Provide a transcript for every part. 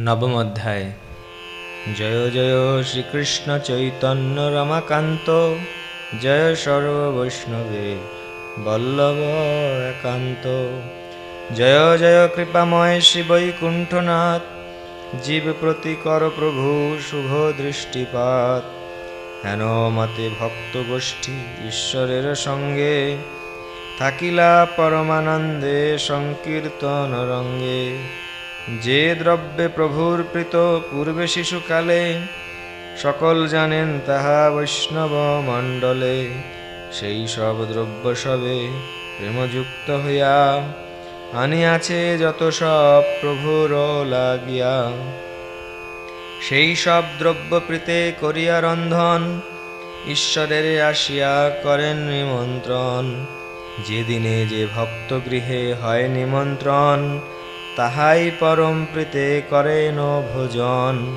নবম অধ্যায় জয় জয় শ্রীকৃষ্ণ চৈতন্য রমাকান্ত, জয় সর্ববৈষ্ণবে বল্লভ একান্ত। জয় জয় কৃপাময় শিবৈকুণ্ঠনাথ জীব প্রতি কর প্রভু শুভ দৃষ্টিপাত। হেন মতে ভক্ত গোষ্ঠী ঈশ্বরের সঙ্গে, থাকিলা পরমানন্দে সংকীর্তন রঙ্গে। যে দ্রব্যে প্রভুর প্রীত পূর্বে শিশুকালে, সকল জানেন তাহা বৈষ্ণব মণ্ডলে সেই সব দ্রব্য সবে প্রেমযুক্ত হইয়া আনিয়াছে যত সব প্রভুর লাগিয়া। সেই সব দ্রব্য প্রীতে করিয়া রন্ধন, ঈশ্বরের আসিয়া করেন নিমন্ত্রণ। যেদিনে যে ভক্ত গৃহে হয় নিমন্ত্রণ তাহাই পরম প্রীতে করেন ভোজন।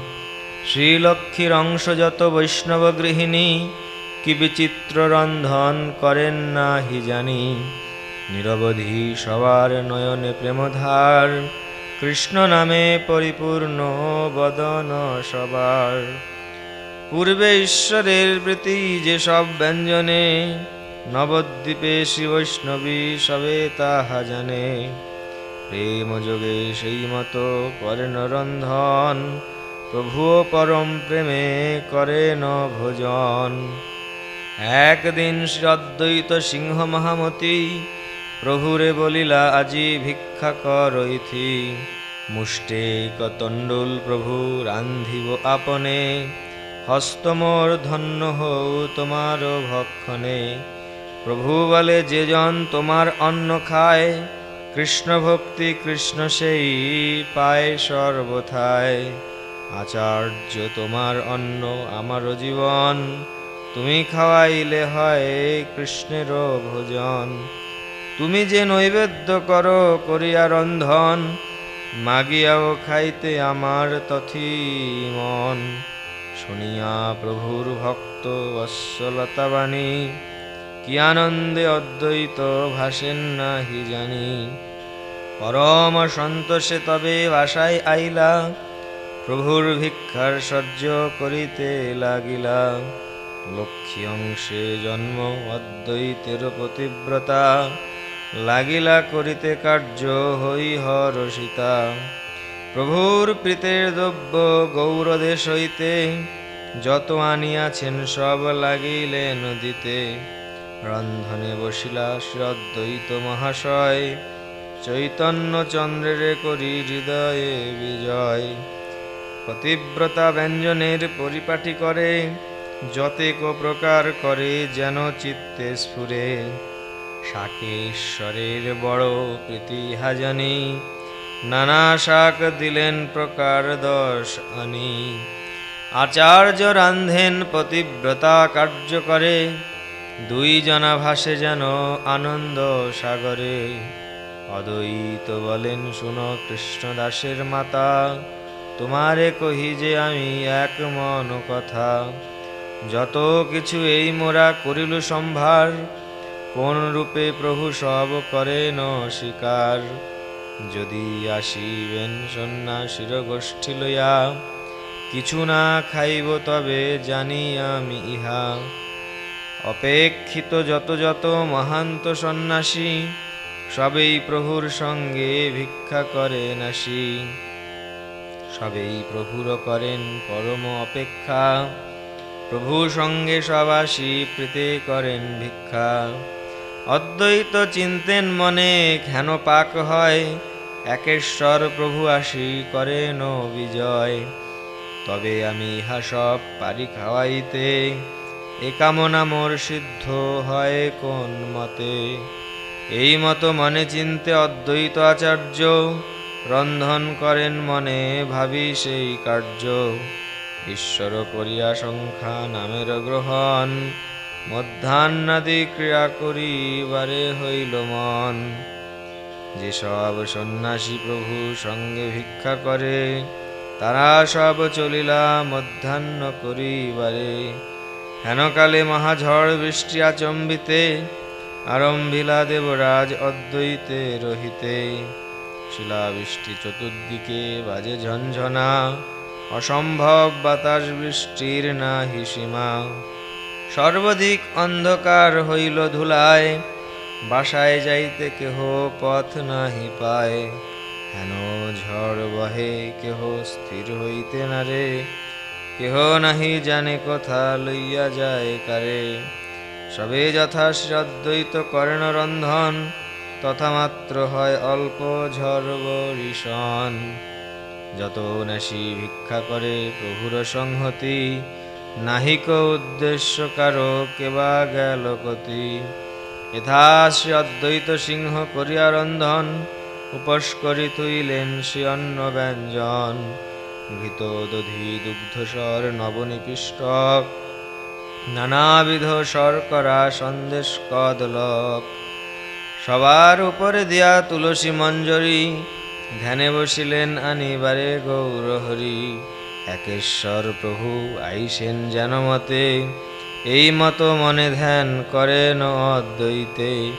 শ্রীলক্ষ্মীর অংশ যত বৈষ্ণব গৃহিণী, কি বিচিত্র রন্ধন করেন না হি জানি। নিরবধি সবার নয়নে প্রেমধার, কৃষ্ণ নামে পরিপূর্ণ বদন সবার। পূর্বে ঈশ্বরের প্রীতি যে সব ব্যঞ্জনে, নবদ্বীপে শ্রী বৈষ্ণবী সবে তাহা জানে। প্রেম যোগে সেই মতো করেন রন্ধন প্রভুও পরম প্রেমে করেন ভোজন। একদিন শ্রী অদ্বৈত সিংহ মহামতি প্রভুরে বলিলা, আজি ভিক্ষা করইথি মুষ্টে কতণ্ডুল প্রভু রান্ধিব আপনে। হস্তমোর ধন্য হও তোমার ভক্ষণে। প্রভু বলে যেজন তোমার অন্ন খায় কৃষ্ণ ভক্তি কৃষ্ণ সেই পায় সর্বথায়। আচার্য তোমার অন্ন, আমার জীবন। তুমি খাওয়াইলে হয় কৃষ্ণেরও ভোজন। তুমি যে নৈবেদ্য করো, করিয়া রন্ধন, মাগিয়াও খাইতে আমার তথি মন। শুনিয়া প্রভুর ভক্ত বাণী কি আনন্দে অদ্বৈত ভাসেন নাহি জানি। পরম সন্তোষে তবে বাসায় আইলা, প্রভুর ভিক্ষার সহ্য করিতে লাগিলা। লক্ষ্মী অংশে জন্ম অদ্বৈতের পতিব্রতা, লাগিলা করিতে কার্য হই হরসিতা প্রভুর প্রীতের দ্রব্য গৌরদেশ হইতে যত আনিয়াছেন সব লাগিলেন দিতে রন্ধনে বসিলা শ্রী অদ্বৈত মহাশয় চৈতন্য চন্দ্রের করি হৃদয়ে বিজয়। পতিব্রতা ব্যঞ্জনের পরিপাটি করে যতেক প্রকার করে যেন চিত্তে স্ফুরে। শাকেশ্বরের বড় প্রীতি হাজানি, নানা শাক দিলেন প্রকার দশ আনি। আচার্য রান্ধেন পতিব্রতা কার্য করে দুই জনা ভাসে যেন আনন্দ সাগরে। অদ্বৈত বলেন, শুনো কৃষ্ণদাসের মাতা, তোমারে কহি যে আমি এক মন কথা। যত কিছু এই মোরা করিল সম্ভার, কোন রূপে প্রভু সব করেন স্বীকার যদি আসিবেন সন্ন্যাসীর গোষ্ঠী লইয়া, কিছু না খাইব তবে জানি আমি ইহা। অপেক্ষিত যত যত মহান্ত সন্ন্যাসী, সবেই প্রভুর সঙ্গে ভিক্ষা করেন আসি সবেই প্রভুর করেন পরম অপেক্ষা, প্রভু সঙ্গে সবাসী প্রীতে করেন ভিক্ষা। অদ্বৈত চিন্তেন মনে ঘেন পাক হয়, একেশ্বর প্রভু আসি করেন বিজয়। তবে আমি ইহা সব পারি খাওয়াইতে এ কামনা মোর সিদ্ধ হয় কোন মতে। এই মতো মনে চিনতে অদ্বৈত আচার্য রন্ধন করেন মনে ভাবি সেই কার্য। ঈশ্বর করিয়া সংখ্যা নামের গ্রহণ, মধ্যাহ্নাদি ক্রিয়া করিবারে হইল মন। যেসব সন্ন্যাসী প্রভু সঙ্গে ভিক্ষা করে, তারা সব চলিলা মধ্যাহ্ন করিবারে। হেনকালে মহাঝড় বৃষ্টি আচম্বিতে, আরম্ভিলা দেবরাজ অদ্বৈতে রহিতে। শিলাবৃষ্টি চতুর্দিকে বাজে ঝঞ্ঝনা অসম্ভব বাতাস বৃষ্টির না হিসীমা সর্বাধিক অন্ধকার হইল ধুলায়, বাসায় যাইতে কেহ পথ নাহি পায়। হেন ঝড় বহে কেহ স্থির হইতে না রে কেহ নাহি জানে কথা লইয়া যায় কারে। সবে যথা শ্রদ্বৈত করেন রন্ধন তথা মাত্র হয় অল্প বরিশন যত নাসি ভিক্ষা করে প্রভুর সংহতি নাহিক উদ্দেশ্য কারও কেবা গেল কতি শ্রী অদ্বৈত সিংহ করিয়া রন্ধন, উপস করি তুইলেন শ্রী অন্ন ব্যঞ্জন। ঘৃত দধি দুগ্ধস্বর নবনিপিষ্টক নানাবিধ শর্করা সন্দেশ কদলক সবার উপরে দিয়া তুলসী মঞ্জরি। ধ্যানে বসিলেন আনিবারে গৌরহরি। একেশ্বর প্রভু আইসেন যেন মতে। এই মতো মনে ধ্যান করেন অদ্বৈতে।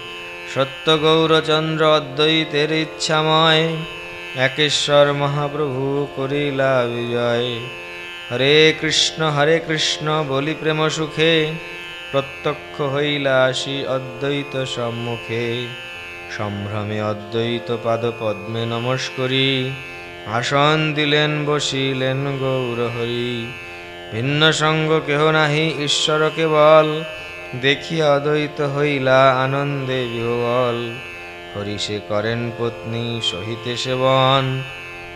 সত্য গৌরচন্দ্র অদ্বৈতের ইচ্ছাময়। একেশ্বর মহাপ্রভু করিলা বিজয়। হরে কৃষ্ণ হরে কৃষ্ণ, বলি প্রেম সুখে। প্রত্যক্ষ হইলা আসি অদ্বৈত সম্মুখে। সম্ভ্রমে অদ্বৈত পাদ পদ্মে নমস্করি। আসন দিলেন, বসিলেন গৌরহরি ভিন্ন সঙ্গ কেহ নাহি ঈশ্বর কেবল দেখিয়া অদ্বৈত হইলা আনন্দে বিহবল। হরি সে করেন পত্নী সহিতে সেবন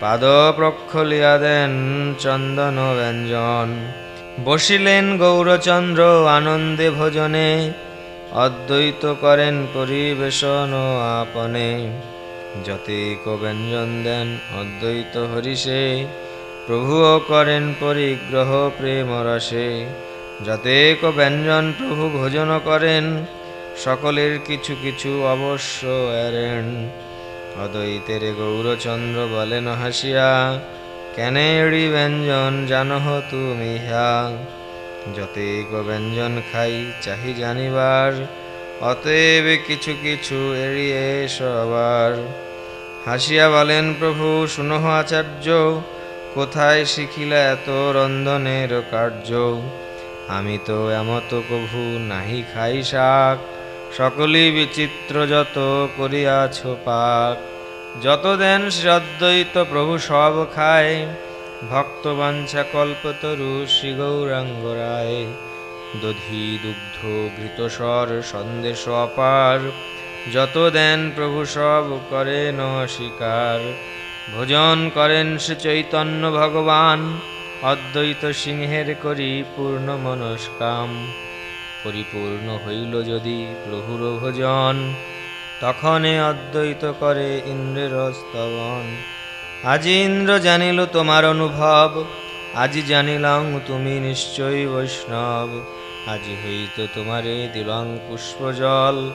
পাদ প্রক্ষলিয়া দেন চন্দন ব্যঞ্জন। বসিলেন গৌরচন্দ্র আনন্দে ভোজনে, অদ্বৈত করেন পরিবেশন আপনে। যতেক ব্যঞ্জন দেন অদ্বৈত হরিষে প্রভুও করেন পরিগ্রহ প্রেম রসে। যতেক ব্যঞ্জন প্রভু ভোজন করেন সকলের কিছু কিছু অবশ্য এরেন অদ্বৈতের গৌরচন্দ্র বলেন, হাসিয়া, কেন এড়ি ব্যঞ্জন? জানহ তুমি হ্যা যতেক ব্যঞ্জন খাই, চাহি জানিবার। অতএব কিছু কিছু এড়িয়ে সবার। হাসিয়া বলেন, প্রভু, শুনহ আচার্য, কোথায় শিখিলা এত রন্ধনের কার্য? আমি তো এমত কভু নাহি খাই শাক। সকলই বিচিত্র যত করিয়াছ পাক যত দেন শ্রদ্বৈত প্রভু সব খায় ভক্তবাঞ্ছা কল্পতরু শ্রী গৌরাঙ্গ রায়। দধি দুগ্ধ ঘৃতস্বর সন্দেশ অপার যত দেন প্রভু সব করেন অস্বীকার। ভোজন করেন শ্রী চৈতন্য ভগবান, অদ্বৈত সিংহের করি পূর্ণ মনস্কাম। পরিপূর্ণ হইল যদি প্রভুর ভোজন, তখনে অদ্বৈত করে ইন্দ্রের স্তবন আজি ইন্দ্র জানিল তোমার অনুভব, আজি জানিলাম তুমি নিশ্চয়ই বৈষ্ণব। আজি হইত তোমারে দিলং পুষ্পজল,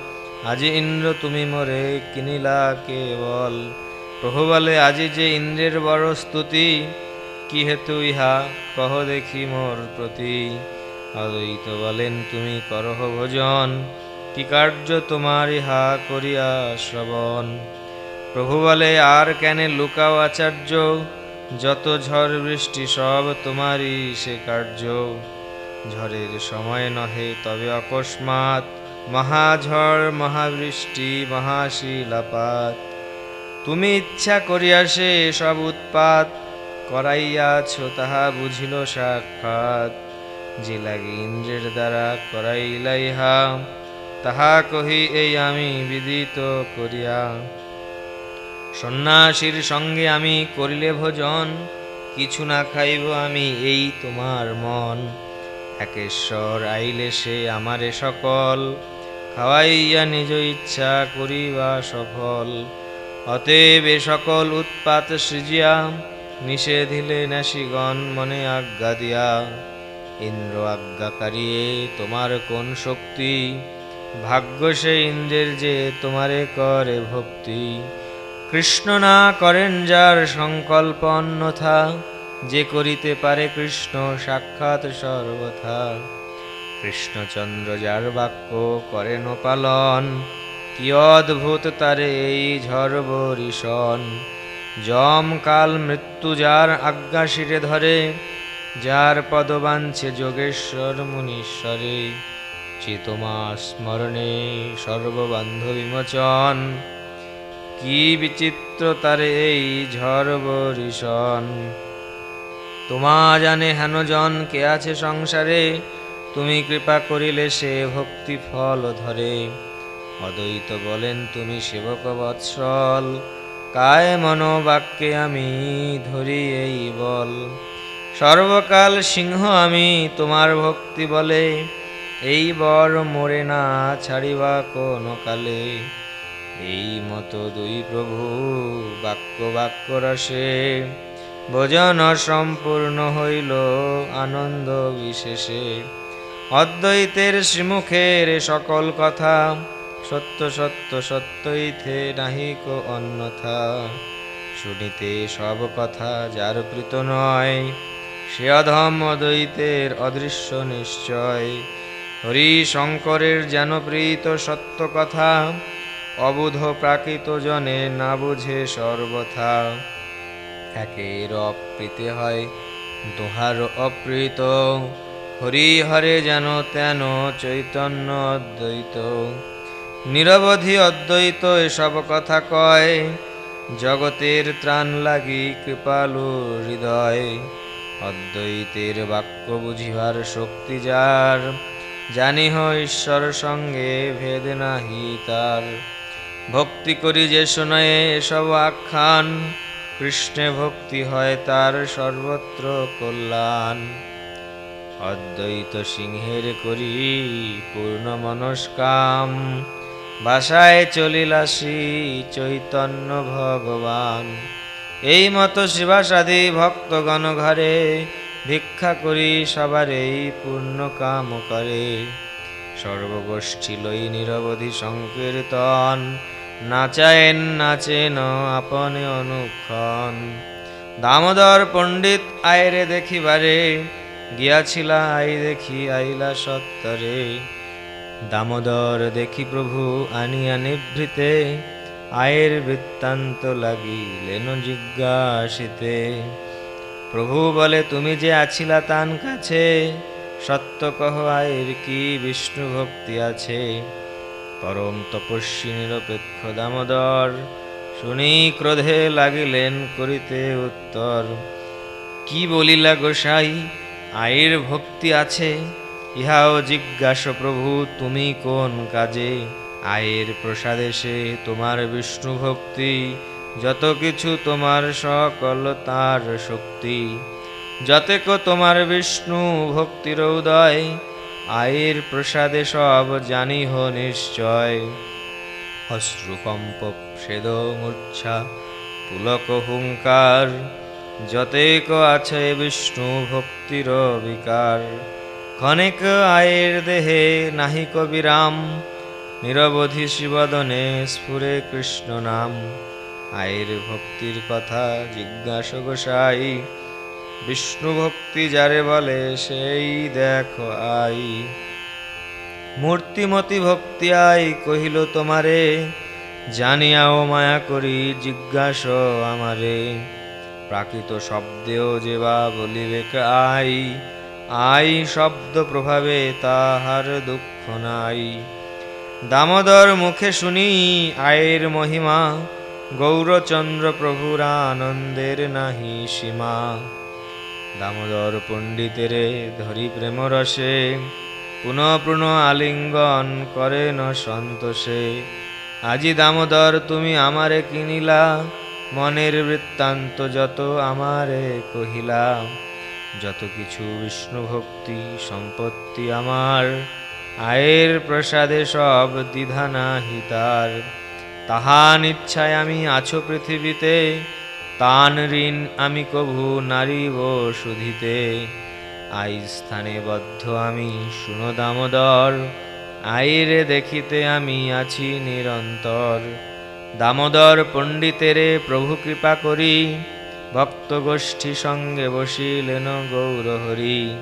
আজি ইন্দ্র তুমি মোরে কিনিলা কেবল। প্রভু বলে, আজি যে ইন্দ্রের বড় স্তুতি, কি হেতু ইহা? কহ দেখি মোর প্রতি। অদ্বৈত বলেন, তুমি করহ ভোজন, কি কার্য তোমার ইহা করিয়া শ্রবণ? প্রভু বলে, আর কেনে লুকাও আচার্য? যত ঝড় বৃষ্টি, সব তোমারই সে কার্য। ঝড়ের সময় নহে, তবে অকস্মাৎ মহাঝড় মহাবৃষ্টি মহাশিলাপাত তুমি ইচ্ছা করিয়া সে সব উৎপাত, করাইয়াছ, তাহা বুঝিল সাক্ষাৎ। যে ইন্দ্রের দ্বারা করাইলা ইহা তাহা কহি এই আমি বিদিত করিয়া। সন্ন্যাসীর সঙ্গে আমি করিলে ভোজন, কিছু না খাইব আমি এই তোমার মন। একেশ্বর আইলে সে আমারে সকল, খাওয়াইয়া নিজ ইচ্ছা করিবা সফল। অতএব এ সকল উৎপাত সৃজিয়া, নিষেধিলে নাসিগণ মনে আজ্ঞা দিয়া। ইন্দ্র আজ্ঞাকারী তোমার কোন শক্তি? ভাগ্য সে ইন্দ্রের যে তোমারে করে ভক্তি। কৃষ্ণ না করেন যার সংকল্প অন্যথা, যে করিতে পারে কৃষ্ণ সাক্ষাৎ সর্বথা। কৃষ্ণচন্দ্র যার বাক্য করেন পালন, কি অদ্ভুত তারে এই ঝড় বরিশন যম কাল মৃত্যু যার আজ্ঞা শিরে ধরে যার পদ বাঞ্ছে যোগেশ্বর মুনীশ্বরে, চিতমা স্মরণে সর্ববান্ধ বিমোচন কি বিচিত্র তারে এই ঝড় তোমা জানে হেন জন কে আছে সংসারে, তুমি কৃপা করিলে সে ভক্তি ফল ধরে। অদ্বৈত বলেন, তুমি সেবক বৎসল, কায় মনোবাক্যে আমি ধরি এই বল। সর্বকাল সিংহ আমি তোমার ভক্তি বলে, এই বর মোরে না ছাড়িবা কোন কালে। এই মতো দুই প্রভু বাক্য বাক্য রসে, ভোজন সম্পূর্ণ হইল আনন্দ বিশেষে। অদ্বৈতের শ্রীমুখের সকল কথা, সত্য সত্য সত্যইথে নাহিক অন্যথা। শুনিতে সব কথা যার প্রীত নয় সে অধম অদ্বৈতের অদৃশ্য নিশ্চয়। হরি শঙ্করের যেন প্রীত সত্য কথা, অবুধ প্রাকৃত জনে না বুঝে সর্বথা। একের অপ্রীতে হয়, দোহার অপ্রীত। হরি হরে যেন তেন চৈতন্য অদ্বৈত। নিরবধি অদ্বৈত এসব কথা কয়, জগতের ত্রাণ লাগি কৃপালু হৃদয়। অদ্বৈতের বাক্য বুঝিবার শক্তি যার, জানিহ ঈশ্বর সঙ্গে ভেদ নাহি তার। ভক্তি করি যে শোনায় এসব আখ্যান, কৃষ্ণে ভক্তি হয় তার সর্বত্র কল্যাণ। অদ্বৈত সিংহের করি পূর্ণ মনস্কাম, বাসায় চলিলাসি চৈতন্য ভগবান। এই মতো শিবাসাদি ভক্তগণ ঘরে ভিক্ষা করি সবার এই পূর্ণ কাম করে। সর্বগোষ্ঠী লই নিরবধি সংকীর্তন, নাচায়েন, নাচেন আপনে অনুক্ষণ। দামোদর পণ্ডিত আয়রে দেখিবারে, গিয়াছিলা আই দেখি আইলা সত্তরে। দামোদর দেখি প্রভু আনিয়া নিভৃতে আয়ের বৃত্তান্ত লাগিলেন জিজ্ঞাসিতে, প্রভু বলে, তুমি যে আছিলা তান কাছে, সত্য কহ আয়ের কি বিষ্ণু ভক্তি আছে? পরম তপস্বী নিরপেক্ষ দামোদর, শুনি ক্রোধে লাগিলেন করিতে উত্তর, কি বলিলা গোসাই আয়ের ভক্তি আছে? ইহাও জিজ্ঞাস প্রভু, তুমি কোন কাজে? আয়ের প্রসাদেশে তোমার বিষ্ণু ভক্তি, যত কিছু তোমার সকল তার শক্তি। যতেক তোমার বিষ্ণু ভক্তির উদয়, আয়ের প্রসাদে সব জানিহ নিশ্চয়। অশ্রুকম্প সেদ মূর্ছা, পুলক হুঙ্কার, যতেক আছে বিষ্ণু ভক্তির বিকার ক্ষণিক আয়ের দেহে নাহিক বিরাম নিরবধি শিবদনে স্ফুরে কৃষ্ণ নাম। আয়ের ভক্তির কথা জিজ্ঞাস গোসাই, বিষ্ণু ভক্তি যারে বলে, সেই দেখো আই। মূর্তিমতি ভক্তি আই কহিল তোমারে, জানিয়াও মায়া করি, জিজ্ঞাস আমারে। প্রাকৃত শব্দেও যে বা বলিবে আই আই শব্দ প্রভাবে তাহার দুঃখ নাই। দামোদর মুখে শুনি আয়ের মহিমা, গৌরচন্দ্র প্রভুর আনন্দের নাহি সীমা। দামোদর পণ্ডিতেরে ধরি প্রেম রসে পুনঃ আলিঙ্গন করেন সন্তোষে। আজি দামোদর, তুমি আমারে কিনিলা, মনের বৃত্তান্ত যত আমারে কহিলা। যত কিছু বিষ্ণু ভক্তি সম্পত্তি আমার আয়ের প্রসাদে সব দ্বিধা নাহি তার। তাহান ইচ্ছায় আমি আছো পৃথিবীতে, তান ঋণ আমি কভু নারীব শুধিতে আই স্থানে বদ্ধ আমি, শুনো দামোদর আইরে দেখিতে আমি আছি নিরন্তর। দামোদর পণ্ডিতেরে প্রভু কৃপা করি ভক্ত গোষ্ঠী সঙ্গে বসিলেন গৌরহরি।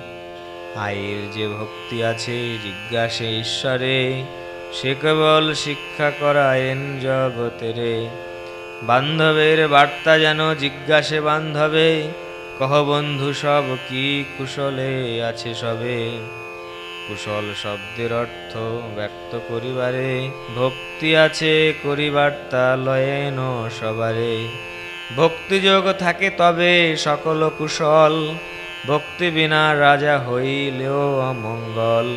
আয়ের যে ভক্তি আছে, জিজ্ঞাসে ঈশ্বরে, সে কেবল শিক্ষা করায়েন জগতেরে। বান্ধবের বার্তা যেন জিজ্ঞাসে বান্ধবে, কহ বন্ধু, সব কি কুশলে আছে সবে? কুশল শব্দের অর্থ ব্যক্ত করিবারে, ভক্তি আছে করিবার্তা লয়েন সবারে। ভক্তিযোগ থাকে তবে সকল কুশল ভক্তি বিনা রাজা হইলেও অমঙ্গল।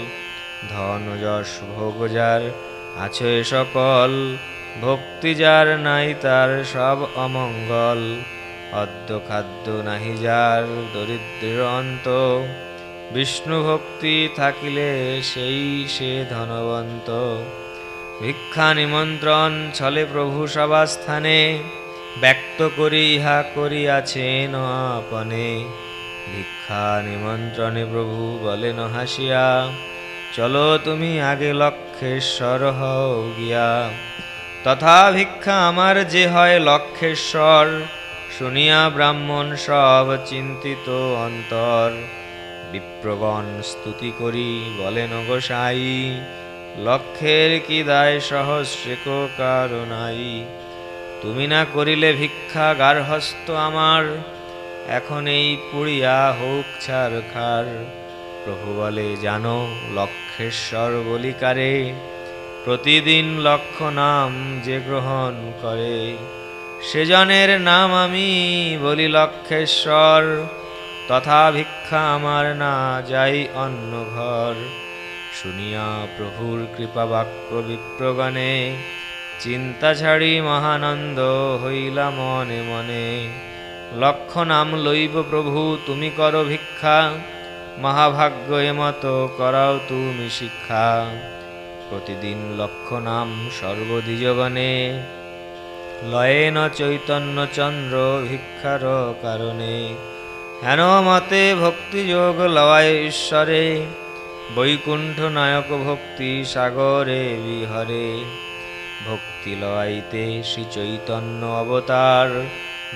ধন যশ ভোগ যার আছে সকল, ভক্তি যার নাই তার সব অমঙ্গল। অদ্য খাদ্য নাহি যার দরিদ্রের অন্ত, বিষ্ণু ভক্তি থাকিলে সেই সে ধনবন্ত। ভিক্ষা নিমন্ত্রণ ছলে প্রভু সভাস্থানে, ব্যক্ত করি ইহা করিয়াছেন আপনে। ভিক্ষা নিমন্ত্রণে প্রভু বলেন, হাসিয়া, চলো তুমি আগে লক্ষেশ্বর হও গিয়া। তথা ভিক্ষা আমার যে হয় লক্ষেশ্বর শুনিয়া ব্রাহ্মণ সব চিন্তিত অন্তর। বিপ্রগণ স্তুতি করি, বলেন গোসাই লক্ষের কি দায় সহস্রেক কারণাই? তুমি না করিলে ভিক্ষা গার্হস্থ আমার এখন এই পুড়িয়া হোক ছাড় খার প্রভু বলে, জানো লক্ষেশ্বর বলিকারে, প্রতিদিন লক্ষ নাম যে গ্রহণ করে। সেজনের নাম আমি বলি লক্ষেশ্বর, তথা ভিক্ষা আমার না যাই অন্য ঘর। শুনিয়া প্রভুর কৃপা বাক্য বিপ্রগণে, চিন্তা ছাড়ি মহানন্দ হইলা মনে মনে। লক্ষ নাম লইব প্রভু, তুমি কর ভিক্ষা। মহাভাগ্য এমত করাও তুমি শিক্ষা। প্রতিদিন লক্ষ নাম সর্বদ্বিজগণে লয়েন চৈতন্য চন্দ্র ভিক্ষার কারণে। হেন মতে ভক্তিযোগ লওয়ায় ঈশ্বরে। বৈকুণ্ঠ নায়ক ভক্তি সাগরে বিহরে। ভক্তি লওয়াইতে শ্রী চৈতন্য অবতার।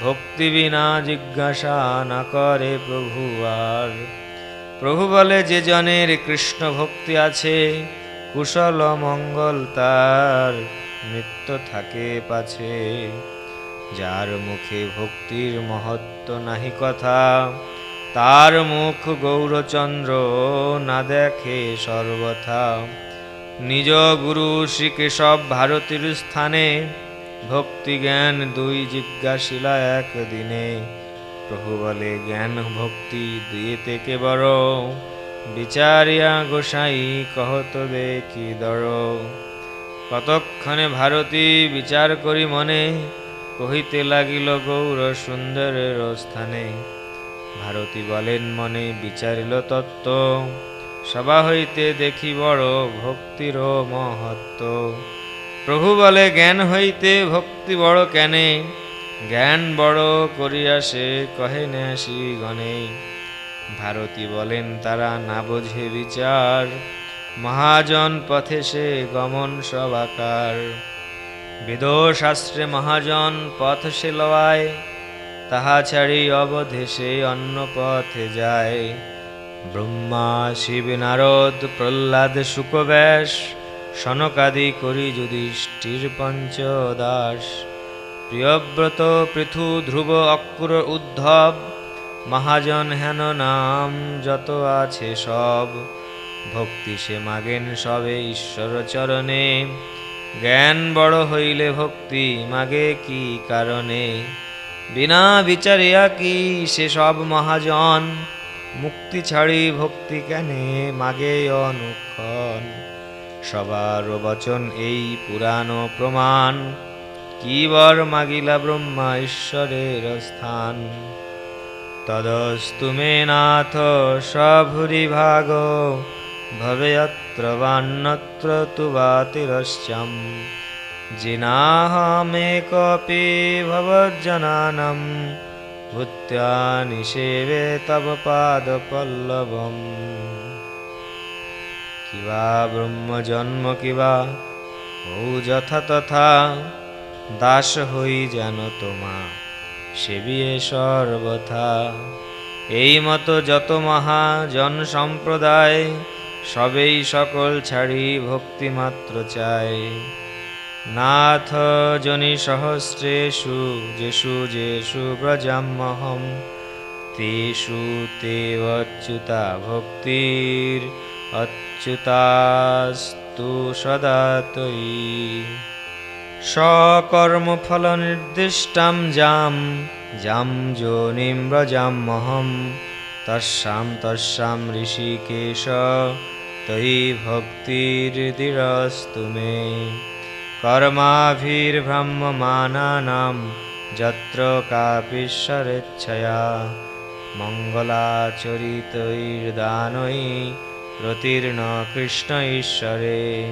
ভক্তি বিনা জিজ্ঞাসা না করে প্রভু আর। প্রভু বলে, যে জনের কৃষ্ণ ভক্তি আছে, কুশল মঙ্গল তার নিত্য থাকে পাছে। যার মুখে ভক্তির মহত্ব নাহি কথা, তার মুখ গৌরচন্দ্র না দেখে সর্বথা। নিজ গুরু শ্রীকেশব ভারতীর স্থানে ভক্তি জ্ঞান দুই জিজ্ঞাসিলা একদিনে। প্রভু বলে, জ্ঞান ভক্তি দুইতে কে বড়? বিচারিয়া গোসাই কহত দেখি দর? কতক্ষণে ভারতী বিচার করি মনে? কহিতে লাগিল গৌর সুন্দরের স্থানে। ভারতী বলেন, মনে বিচারিল তত্ত্ব। সভা হইতে দেখি বড় ভক্তির মহত্ব প্রভু বলে, জ্ঞান হইতে ভক্তি বড় কেনে? জ্ঞান বড় করিয়া সে কহে ন্যাসি গণে ভারতী বলেন, তারা না বোঝে বিচার। মহাজন পথে সে গমন সবাকার বেদ শাস্ত্রে মহাজন পথ সে লওয়ায়। তাহা ছাড়ি অবধে সে অন্য পথে যায়। ব্রহ্মা, শিব, নারদ, প্রহ্লাদ শুকব্যাস সনকাদি করি যুধিষ্ঠির পঞ্চদাস প্রিয়ব্রত পৃথু ধ্রুব অক্রুর উদ্ধব। মহাজন হেন নাম যত আছে সব। ভক্তি সে মাগেন সবে ঈশ্বর চরণে। জ্ঞান বড় হইলে ভক্তি মাগে কি কারণে? বিনা বিচারিয়া কি সে সব মহাজন? মুক্তি ছাড়ি ভক্তি কেনে মাগে অনুক্ষণ? সবার বচন এই পুরাণ প্রমাণ। কি বর মাগিলা ব্রহ্মা ঈশ্বরের স্থান। তদস্তু মে নাথ সভুরি ভাগ ভবেয়ত্র বান্নত্র তু বাতিরশ্চম। জিনাহমেকপি ভবজ্জনানম ভূত্য়া নিষেবে তব পাদপল্লবম কিবা ব্রহ্মজন্ম কিবা ও যথা তথা, দাস হই যেন তোমা, সেবিয়ে সর্বথা। এই মতো যত মহা জন সম্প্রদায়, সবেই সকল ছাড়ি ভক্তিমাত্র চায়। নাথ জনি সহস্রেষু, যেষু যেষু ব্রজাম্যহম, তেষু তে অচ্যুতা ভক্তির অচ্যুতাস্তু সদা তয়ি সকর্মফল নির্দিষ্টাম জাম জাম যোনিম ব্রজাম্যহম তস্যাম তস্যাম ঋষিকেশ তয়ি ভক্তির্দিরস্তু মে। কর্মাভির্ব্রহ্মমানানাম যত্র কাপীশ্বরেচ্ছয়া মঙ্গলাচরিতৈর্দানৈ। প্রতীর্ণ কৃষ্ণ ঈশ্বরে।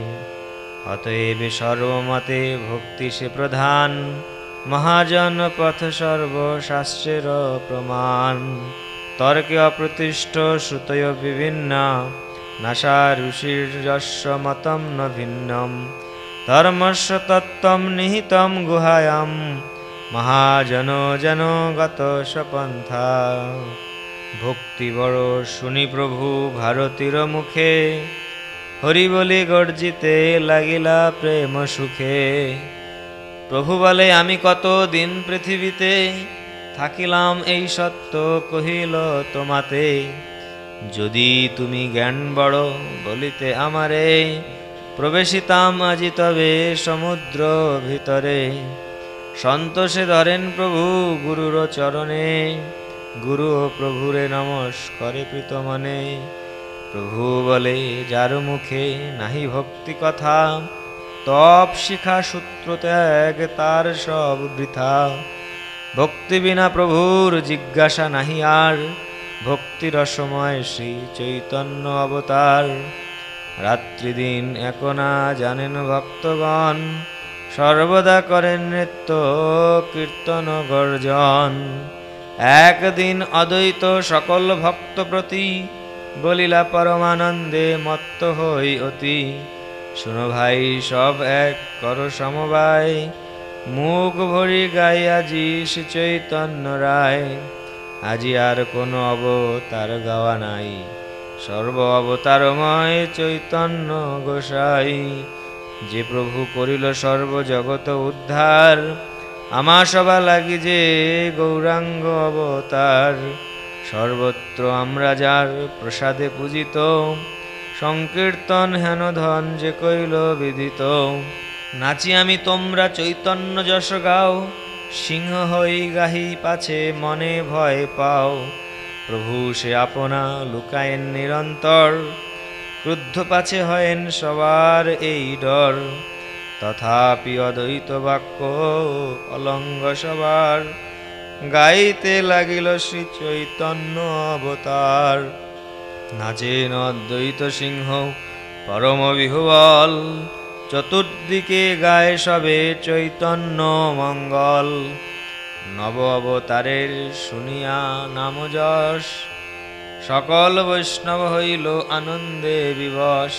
অতএব সর্বমতে ভক্তি সে প্রধান। মহাজন পথ সর্বশাস্ত্রের প্রমাণ। তর্কে অপ্রতিষ্ঠ শ্রুতয় বিভিন্ন। নাশা ঋষির যস্য মতম ন ভিন্নম। ধর্মস্য তত্ত্বম নিহিতম গুহায়াম। মহাজন জন গত সপন্থা ভক্তি বড় শুনি প্রভু ভারতীর মুখে। হরি বলি গর্জিতে লাগিলা প্রেম সুখে। প্রভু বলে, আমি কত দিন পৃথিবীতে থাকিলাম এই সত্য কহিল তোমাতে। যদি তুমি জ্ঞান বড় বলিতে আমারে, প্রবেশিতাম আজি তবে সমুদ্র ভিতরে। সন্তোষে ধরেন প্রভু গুরুর চরণে। গুরু ও প্রভুরে নমস্করে প্রীতমনে। প্রভু বলে, যার মুখে নাহি ভক্তি কথা, তপ শিখা সূত্র ত্যাগ, তার সব বৃথা। ভক্তি বিনা প্রভুর জিজ্ঞাসা নাহি আর, ভক্তির সময় শ্রী চৈতন্য অবতার। রাত্রিদিন একনা জানেন ভক্তগণ, সর্বদা করেন নৃত্য কীর্তন গর্জন। একদিন অদ্বৈত সকল ভক্ত প্রতি বলিলা পরমানন্দে মত্ত হই অতি। শুনো ভাই, সব এক কর সমবায়। মুখ ভরি গাই আজি চৈতন্য রায়। আজি আর কোনো অবতার গাওয়া নাই। সর্ব অবতারময় চৈতন্য গোসাই। যে প্রভু করিল সর্বজগত উদ্ধার আমা সবা লাগি যে গৌরাঙ্গ অবতার, সর্বত্র আমরা যার প্রসাদে পূজিত, সংকীর্তন হেন ধন যে কইল বিদিত নাচি আমি তোমরা চৈতন্য যশ গাও, সিংহ হই গাহি পাছে মনে ভয় পাও। প্রভু সে আপনা লুকায়েন নিরন্তর, ক্রুদ্ধ পাছে হয়েন সবার এই ডর। তথাপি অদ্বৈত বাক্য অলঙ্গ সবার। গাইতে লাগিল শ্রী চৈতন্য অবতার। নাচেন অদ্বৈত সিংহ পরম বিহুবল, চতুর্দিকে গায়ে সবে চৈতন্য মঙ্গল। নব অবতারের শুনিয়া নাম যশ, সকল বৈষ্ণব হইল আনন্দে বিবশ।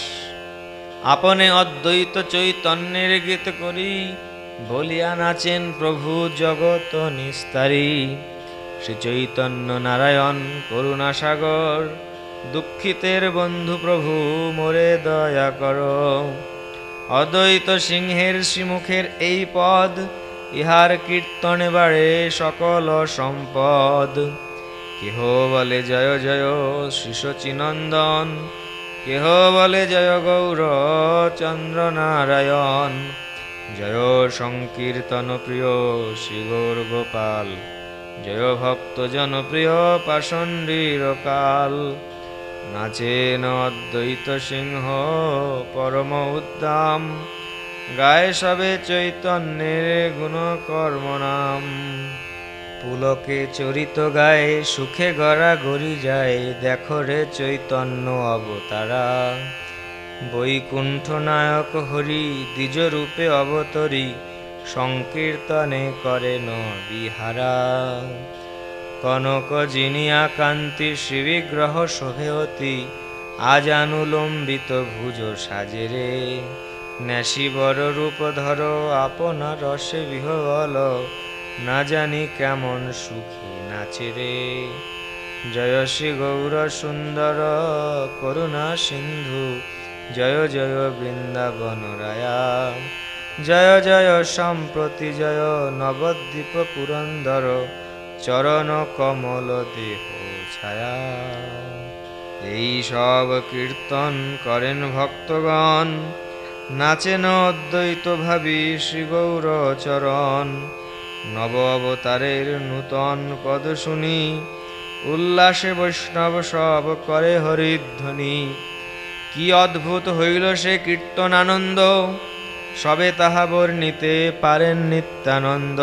আপনে অদ্বৈত চৈতন্যের গীত করি, বলিয়া নাচেন প্রভু জগত নিস্তারী। শ্রী চৈতন্য নারায়ণ করুণা সাগর, দুঃখিতের বন্ধু প্রভু মোরে দয়া কর। অদ্বৈত সিংহের শ্রীমুখের এই পদ, ইহার কীর্তনে বাড়ে সকল সম্পদ। কেহ বলে জয় জয়, শ্রী শচীনন্দন কেহ বলে জয় গৌর চন্দ্র নারায়ণ জয় সংকীর্তন প্রিয় শ্রী গৌর গোপাল। জয় ভক্ত জনপ্রিয় পাষণ্ডীর কাল। নাচেন অদ্বৈত সিংহ পরম উদ্দাম। গায়ে সবে চৈতন্যের গুণ কর্ম নাম। পুলকে চরিত গায়ে সুখে গড়া গড়ি যায়। দেখো রে চৈতন্য অবতারা। বৈকুণ্ঠ নায়ক হরি দ্বিজ রূপে অবতরী, সংকীর্তনে করেন বিহারা কনক জিনিয়া কান্তি শ্রীবিগ্রহ শোভে অতি আজানুলম্বিত ভুজ সাজেরে ন্যাসি বড় রূপ ধর, আপনা রসে বিহবল না জানি কেমন সুখী নাচে রে। জয় শ্রী গৌর সুন্দর করুণা সিন্ধু। জয় জয় বৃন্দাবন রায়া। জয় জয় সম্প্রতি জয় নবদ্বীপ পুরন্দর। চরণ কমল দেহ ছায়া। এই সব কীর্তন করেন ভক্তগণ। নাচেন অদ্বৈত ভাবি শ্রী গৌর চরণ। নব অবতারের নূতন পদ শুনি, উল্লাসে বৈষ্ণব সব করে হরিধ্বনি। কি অদ্ভুত হইল সে কীর্তন আনন্দ সবে তাহা বর্ণিতে পারেন নিত্যানন্দ।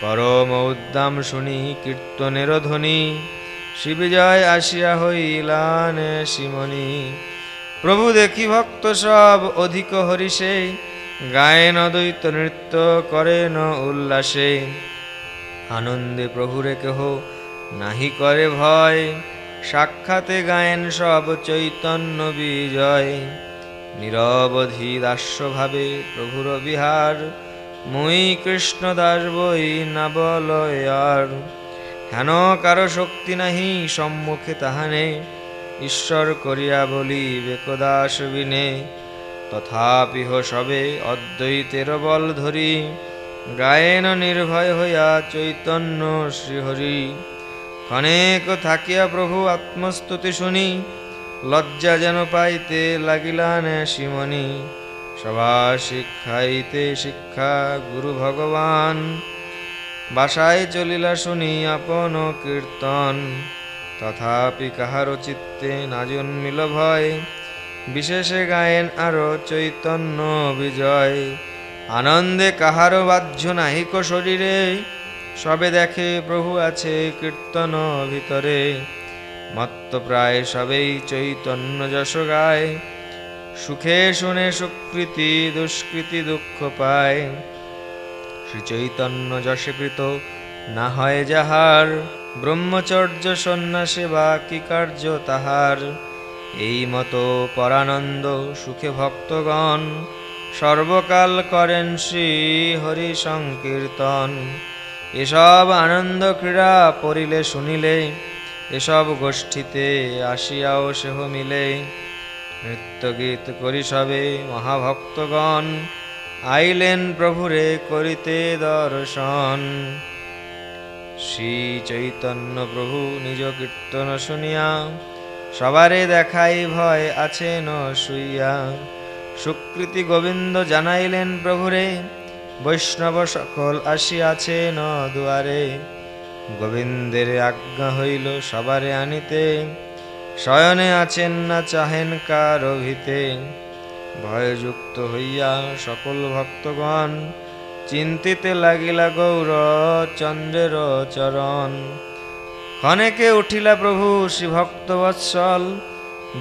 পরম উদ্দাম শুনি কীর্তনের ধ্বনি শিবজয় আসিয়া হইলান শিমনি। প্রভু দেখি ভক্ত সব অধিক হরিষে গায়েন অদ্বৈত নৃত্য করেন উল্লাসে। আনন্দে প্রভুরে কেহ নাহি করে ভয়। সাক্ষাতে গায়েন সব চৈতন্য বিজয়। নিরবধি দাস্যভাবে প্রভুর বিহার। মুই কৃষ্ণ দাস বই না বলয় আর। হেন কারও শক্তি নাহি সম্মুখে তাহানে। ঈশ্বর করিয়া বলি বেকদাস বিনে। তথাপিহ সবে অদ্বৈতের বল ধরি, গায়েন নির্ভয় হইয়া চৈতন্য শ্রীহরি। ক্ষণেক থাকিয়া প্রভু আত্মস্তুতি শুনি, লজ্জা যেন পাইতে লাগিলান শিমনি সভা শিক্ষাইতে শিক্ষা গুরু ভগবান, বাসায় চলিলা শুনি আপন কীর্তন। তথাপি কাহারো চিত্তে না জন্মিল ভয় বিশেষে গায়েন আরও চৈতন্য বিজয়। আনন্দে কাহারো বাহ্য নাহিক শরীরে। সবে দেখে প্রভু আছে কীর্তন ভিতরে। মত্ত প্রায় সবেই চৈতন্য যশ গায়। সুখে শুনে সুকৃতি, দুষ্কৃতি দুঃখ পায়। শ্রী চৈতন্য যশেকৃত না হয় যাহার। ব্রহ্মচর্য সন্ন্যাসে বা কি কার্য তাহার? এই মতো পরানন্দ সুখে ভক্তগণ, সর্বকাল করেন শ্রী হরি সংকীর্তন। এসব আনন্দ ক্রীড়া পড়িলে শুনিলে, এসব গোষ্ঠীতে আসিয়াও সেহ মিলে। নৃত্যগীত করি সবে মহাভক্তগণ, আইলেন প্রভুরে করিতে দর্শন। শ্রী চৈতন্য প্রভু নিজ কীর্তন শুনিয়া সবারে দেখাই ভয় আছেন শুইয়া। সুকৃতি গোবিন্দ জানাইলেন, প্রভুরে, বৈষ্ণব সকল আসিয়াছেন দুয়ারে। গোবিন্দের আজ্ঞা হইল সবারে আনিতে। শয়নে আছেন না চাহেন কার ভিতে ভয়যুক্ত হইয়া সকল ভক্তগণ, চিন্তিতে লাগিলা গৌর চন্দ্রের চরণ। ক্ষণেকে উঠিলা, প্রভু শ্রীভক্ত বৎসল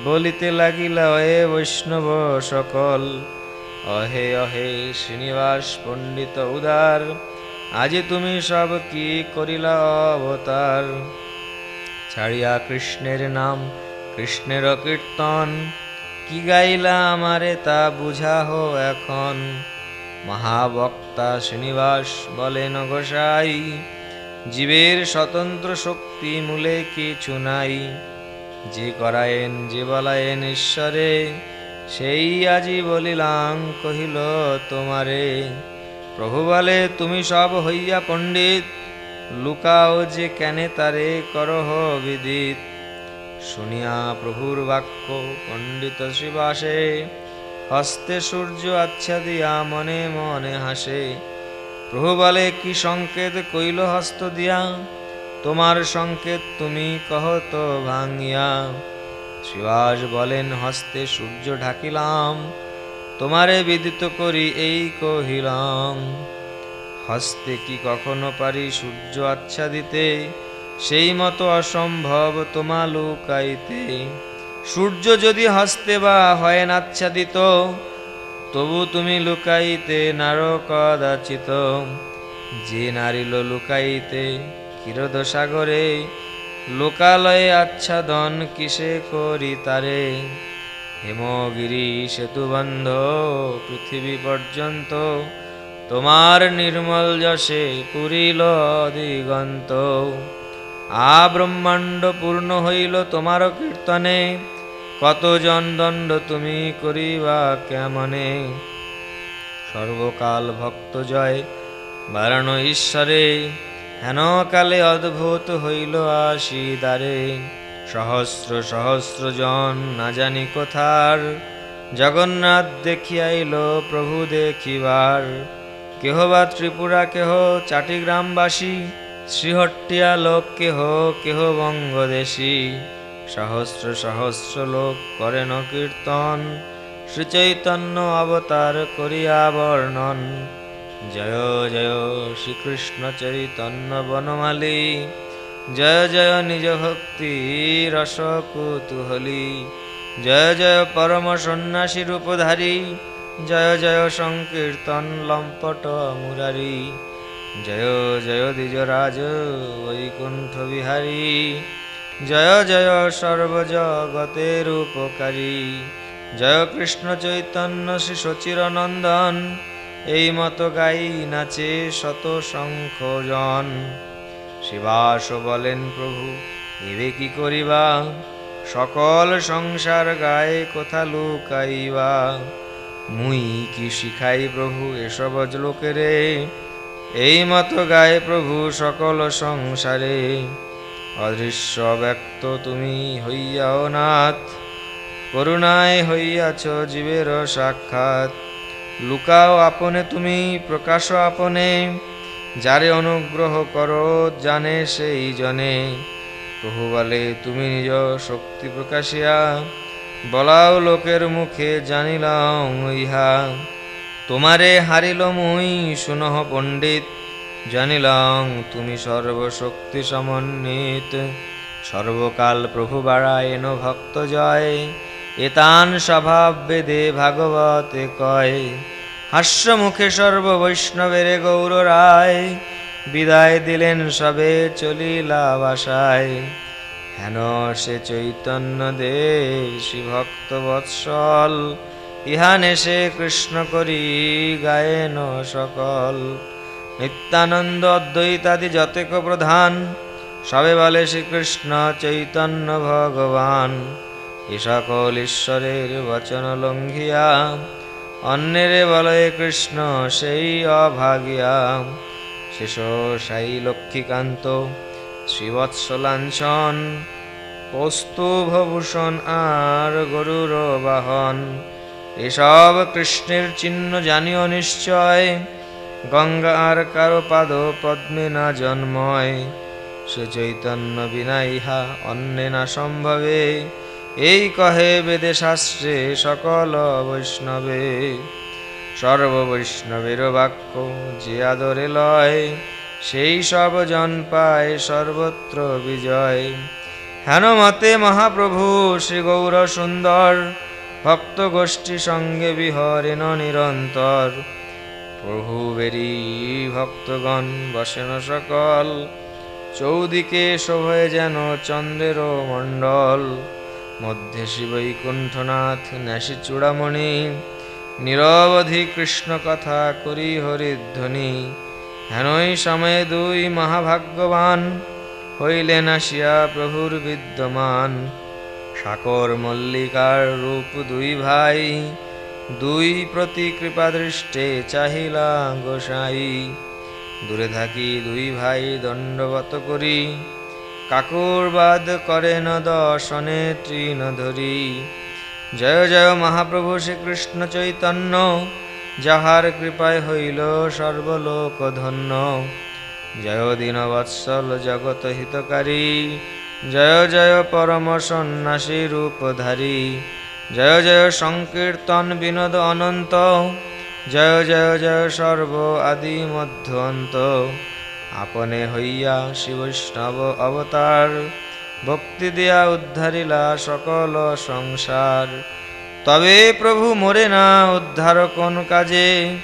বলিতে লাগিলা, এ বৈষ্ণব সকল। অহে অহে, শ্রীনিবাস পণ্ডিত উদার, আজি তুমি সব কি করিলা অবতার? ছাড়িয়া কৃষ্ণের নাম, কৃষ্ণের কীর্তন, কি গাইলা আমারে তা বুঝাহ এখন? মহাবক্তা শ্রীনিবাস বলেন গোসাই জীবের স্বতন্ত্র শক্তি মূলে কিছু নাই। যে করায়েন, যে বলায়েন ঈশ্বরে, সেই আজি বলিলাম, কহিল, তোমারে, প্রভু বলে, তুমি সব হইয়া পণ্ডিত, লুকাও যে কেনে তারে করহ বিদিত। শুনিয়া প্রভুর বাক্য পণ্ডিত শিবাসে, হস্তে সূর্য আচ্ছা দিয়া মনে মনে হাসে। প্রভু বলে, কি সংকেত কইল হস্ত দিয়া? তোমার সংকেত তুমি কহত ভাঙিয়া। শিবাস বলেন, হস্তে সূর্য ঢাকিলাম, তোমারে বিদিত করি এই কহিলাম। হস্তে কি কখনো পারি সূর্য আচ্ছা দিতে? সেই মতো অসম্ভব তোমা লুকাইতে। সূর্য যদি হস্তে বা হয় নাচ্ছাদিত, তবু তুমি লুকাইতে নারো কদাচিত। যে নারিল লুকাইতে ক্ষীরদ সাগরে লোকালয়ে আচ্ছাদন কিসে করি তারে? হেমগিরি সেতুবন্ধ পৃথিবী পর্যন্ত, তোমার নির্মল যশে পুরিল দিগন্ত। আ ব্রহ্মাণ্ড পূর্ণ হইল তোমার কীর্তনে, কতজন দণ্ড তুমি করিবা কেমনে? সর্বকাল ভক্ত জয় বারাণ ঈশ্বরে হেন কালে অদ্ভুত হইল আসি দ্বারে সহস্র সহস্র জন, না জানি কোথার। জগন্নাথ দেখিয়াইল, প্রভু দেখিবার। কেহ বা ত্রিপুরা কেহ, চাটিগ্রামবাসী। শ্রীহট্টিয়া লোক কেহ কেহ বঙ্গদেশী। সহস্র সহস্র লোক করেন কীর্তন। শ্রীচৈতন্য অবতার করিয়া বর্ণন। জয় জয় শ্রীকৃষ্ণ চৈতন্য বনমালী। জয় জয় নিজ ভক্তি রস কুতুহলী। জয় জয় পরম সন্ন্যাসী রূপধারী। জয় জয় সংকীর্তন লম্পট মুরারি। জয় জয় দ্বিজরাজ বৈকুণ্ঠ বিহারী। জয় জয় সর্বজগতের উপকারী জয় কৃষ্ণ চৈতন্য শ্রী সচিরনন্দন। এই মতো গাই নাচে শত শঙ্খ জন শিবাস বলেন, প্রভু এবে কি করিবা? সকল সংসার গায়ে কোথা লুকাইবা। মুই কি শিখাই প্রভু এসব লোকেরে এই মতো গায়ে প্রভু সকল সংসারে। অদৃশ্য ব্যক্ত তুমি হইয়াও নাথ, করুণায় হইয়াছ জীবের সাক্ষাৎ। লুকাও আপনে, তুমি প্রকাশ আপনে। যারে অনুগ্রহ করো, জানে সেই জনে। প্রভু বলে, তুমি নিজ শক্তি প্রকাশিয়া। বলাও লোকের মুখে জানিলাম ইহা। তোমারে হারিল মুই, শুনহ পণ্ডিত। জানিলাম তুমি সর্বশক্তি সমন্বিত। সর্বকাল প্রভু বাড়ায়ন ভক্ত জয়। এতান স্বভাব বেদে ভাগবতে কয় হাস্য মুখে সর্ব বৈষ্ণবের গৌর রায়, বিদায় দিলেন সবে চলিলা বাসায়। হেন সে চৈতন্য দেব ভক্ত বৎসল ইহানে সে কৃষ্ণ করি গায়েন সকল। নিত্যানন্দ অদ্বৈতাদি যতেক প্রধান, সবে বলে শ্রীকৃষ্ণ চৈতন্য ভগবান। সকল ঈশ্বরের বচন লঙ্ঘিয়া, অন্যেরে বলয়ে কৃষ্ণ সেই অভাগিয়া। শেষ সাই লক্ষ্মীকান্ত শ্রীবৎসলাঞ্ছন কৌস্তুভূষণ আর গরুর বাহন। এসব কৃষ্ণের চিহ্ন জানিও নিশ্চয়, গঙ্গা আর কারও পাদ পদ্মে না জন্ময়। সে চৈতন্য বিনা ইহা অন্যে না সম্ভবে। এই কহে বেদে শাস্ত্রে সকল বৈষ্ণবে সর্ব বৈষ্ণবের বাক্য যে আদরে লয়, সেই সব জন পায় সর্বত্র বিজয়। হেন মতে মহাপ্রভু শ্রী গৌর সুন্দর, ভক্ত গোষ্ঠী সঙ্গে বিহরেন নিরন্তর। প্রভু বেরি ভক্তগণ বসেন সকল, চৌদিকে শোভয়ে যেন চন্দ্রের মণ্ডল। মধ্যে শিবৈকুণ্ঠনাথ ন্যাসী চূড়ামণি, নিরবধি কৃষ্ণ কথা করি হরিধ্বনি। হেনই সময়ে দুই মহাভাগ্যবান হইলেন আসিয়া প্রভুর বিদ্যমান। সাকর মল্লিকার রূপ দুই ভাই, দুই প্রতি কৃপা দৃষ্টে চাহিলা গোসাই। দূরে থাকি দুই ভাই দণ্ডবত করি। কাকুরবাদ করেন দর্শনে তৃণ ধরি জয় জয় মহাপ্রভু শ্রীকৃষ্ণ চৈতন্য, যাহার কৃপায় হইল সর্বলোক ধন্য জয় দীনবৎসল জগত হিতকারী, জয় জয় পরম সন্ন্যাসী রূপধারী। জয় জয় সংকীর্তন বিনোদ অনন্ত, জয় জয় জয় সর্ব আদি মধ্য অন্ত আপনে হইয়া শিবৈষ্ণব অবতার। ভক্তি দিয়া উদ্ধারিলা সকল সংসার। তবে প্রভু মোরে না, উদ্ধার কোন কাজে?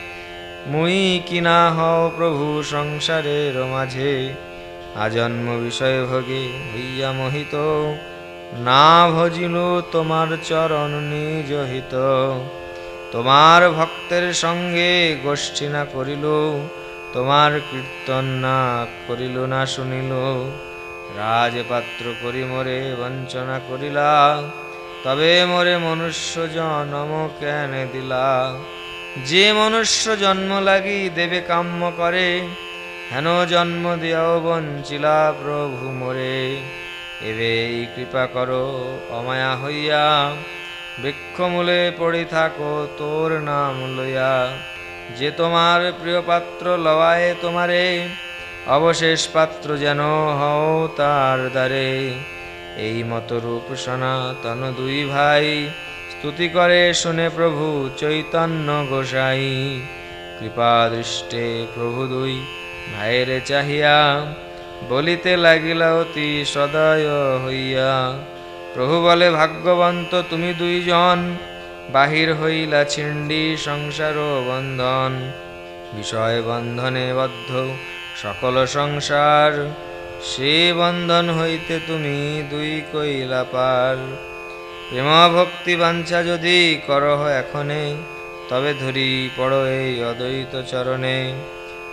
মুই কিনা হও প্রভু সংসারের মাঝে? আজন্ম বিষয় ভোগে হইয়া মোহিত। না ভজিল তোমার চরণ নিজ হিত। তোমার ভক্তের সঙ্গে গোষ্ঠী না করিল। তোমার কীর্তন না করিল না শুনিল। রাজপাত্র করি মোরে বঞ্চনা করিলা। তবে মোরে মনুষ্য জনম কেন দিলা। যে মনুষ্য জন্ম লাগি দেবে কাম্য করে, হেন জন্ম দিয়াও বঞ্চিলা প্রভু মোরে। এবে কৃপা করো, অমায়া হইয়া। বৃক্ষমূলে পড়ি থাকো, তোর নাম লইয়া। যে তোমার প্রিয় পাত্র লওয়ায় তোমারে, অবশেষ পাত্র যেন হও তার দ্বারে। এই মতো রূপ সনাতন দুই ভাই স্তুতি করে শুনে প্রভু চৈতন্য গোসাই। কৃপা দৃষ্টে প্রভু দুই ভাইরে চাহিয়া বলিতে লাগিলা অতি সদয় হইয়া, প্রভু বলে, ভাগ্যবন্ত তুমি দুইজন বাহির হইলা ছিন্ডি, সংসার বন্ধন। বিষয় বন্ধনে বদ্ধ, সকল সংসার। সে বন্ধন হইতে তুমি দুই কইলা পার। প্রেম ভক্তি বাঞ্ছা যদি করহ এখনে, তবে ধরি পড়ো এই অদ্বৈত চরণে।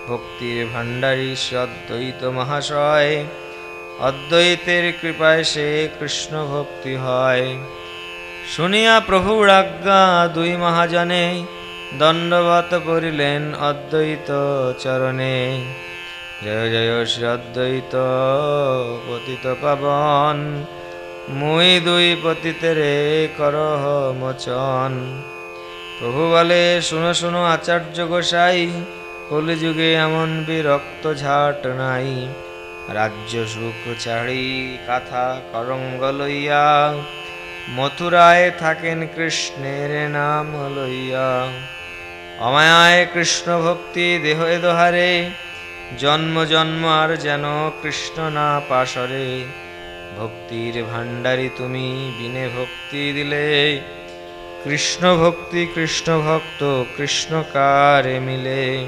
ভক্তির ভাণ্ডারী সে অদ্বৈত মহাশয়। অদ্বৈতের কৃপায় সে কৃষ্ণ ভক্তি হয়। শুনিয়া প্রভুর আজ্ঞা দুই মহাজনে দণ্ডবত করিলেন অদ্বৈত চরণে। জয় জয়, শ্রী অদ্বৈত পতিত পাবন। মুই দুই পতিতেরে করহ মোচন। প্রভু বলে, শুনো শুনো আচার্য গোসাই, কলিযুগে এমন বিরক্ত ঝাট নাই। রাজ্য সুখ ছাড়ি, কাথা করঙ্গ লইয়া মথুরায় থাকেন কৃষ্ণের নাম লইয়া। অমায়ায় কৃষ্ণ ভক্তি দেহে দোহারে, জন্ম জন্ম আর যেন কৃষ্ণ না পাশরে। ভক্তির ভাণ্ডারী তুমি বিনে ভক্তি দিলে। কৃষ্ণ ভক্তি, কৃষ্ণ ভক্ত, কৃষ্ণ কারে মিলে।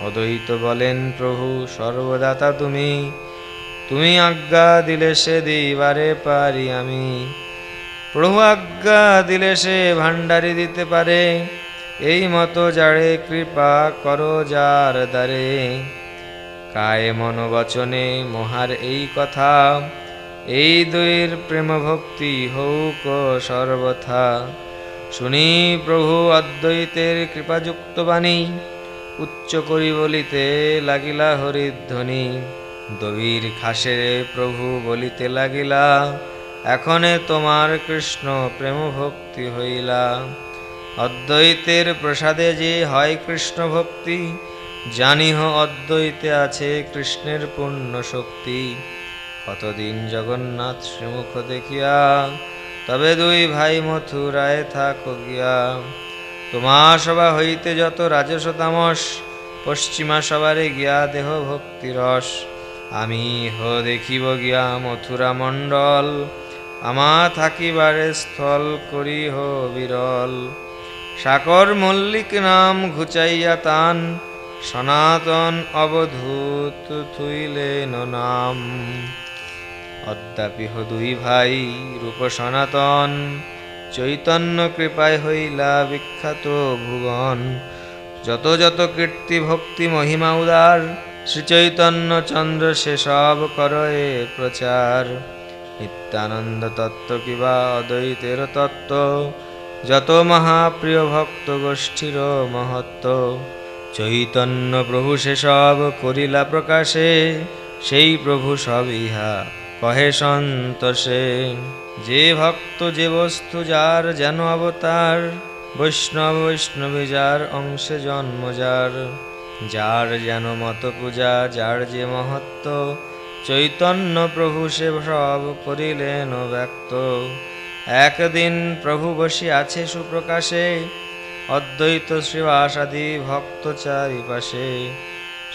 অদ্বৈত বলেন, প্রভু, সর্বদাতা তুমি তুমি আজ্ঞা দিলে সে দিবারে পারি আমি। প্রভু আজ্ঞা দিলে সে ভাণ্ডারি দিতে পারে। এই মতো যারে কৃপা করো যার দ্বারে। কায়ে মন বচনে মহার এই কথা, এই দুইয়ের প্রেম ভক্তি হৌক সর্বথা। শুনি প্রভু অদ্বৈতের কৃপাযুক্ত বাণী, উচ্চ করি বলিতে লাগিলা হরিধ্বনি। দবির খাসে প্রভু বলিতে লাগিলা এখনে তোমার কৃষ্ণ প্রেম ভক্তি হইলা। অদ্বৈতের প্রসাদে যে হয় কৃষ্ণ ভক্তি জানিহ অদ্বৈতে আছে কৃষ্ণের পূর্ণ শক্তি কতদিন জগন্নাথ শ্রীমুখ দেখিয়া, তবে দুই ভাই মথুরায় থাকো গিয়া। তোমা সভা হইতে যত রাজস তামস, পশ্চিমা সবারে গিয়া দেহ ভক্তি রস। আমি হ দেখিব গিয়া মথুরা মণ্ডল আমা থাকিবারে স্থল করি হো বিরল। সাকর মল্লিক নাম ঘুচাইয়া তান, সনাতন অবধূত থুইলেন নাম অদ্যাপিহ দুই ভাই রূপ সনাতন, চৈতন্য কৃপায় হইলা বিখ্যাত ভুবন। যত যত কীর্তি ভক্তি মহিমা উদার শ্রী চৈতন্য চন্দ্র সেসব করয়ে প্রচার। নিত্যানন্দ তত্ত্ব কিবা অদ্বৈতের তত্ত্ব? যত মহাপ্রিয় ভক্ত গোষ্ঠীর মহত্ব, চৈতন্য প্রভু সেসব করিলা প্রকাশে, সেই প্রভু সব ইহা কহে সন্তোষে। যে ভক্ত যে বস্তু যার যেন অবতার, বৈষ্ণব বৈষ্ণবে যার অংশে জন্ম যার যার যেন মত পূজা, যার যে মহত্ব চৈতন্য প্রভু সে সব করিলেন ব্যক্ত। একদিন প্রভু বসি আছে সুপ্রকাশে, অদ্বৈত শ্রীবাস আদি ভক্ত চারিপাশে।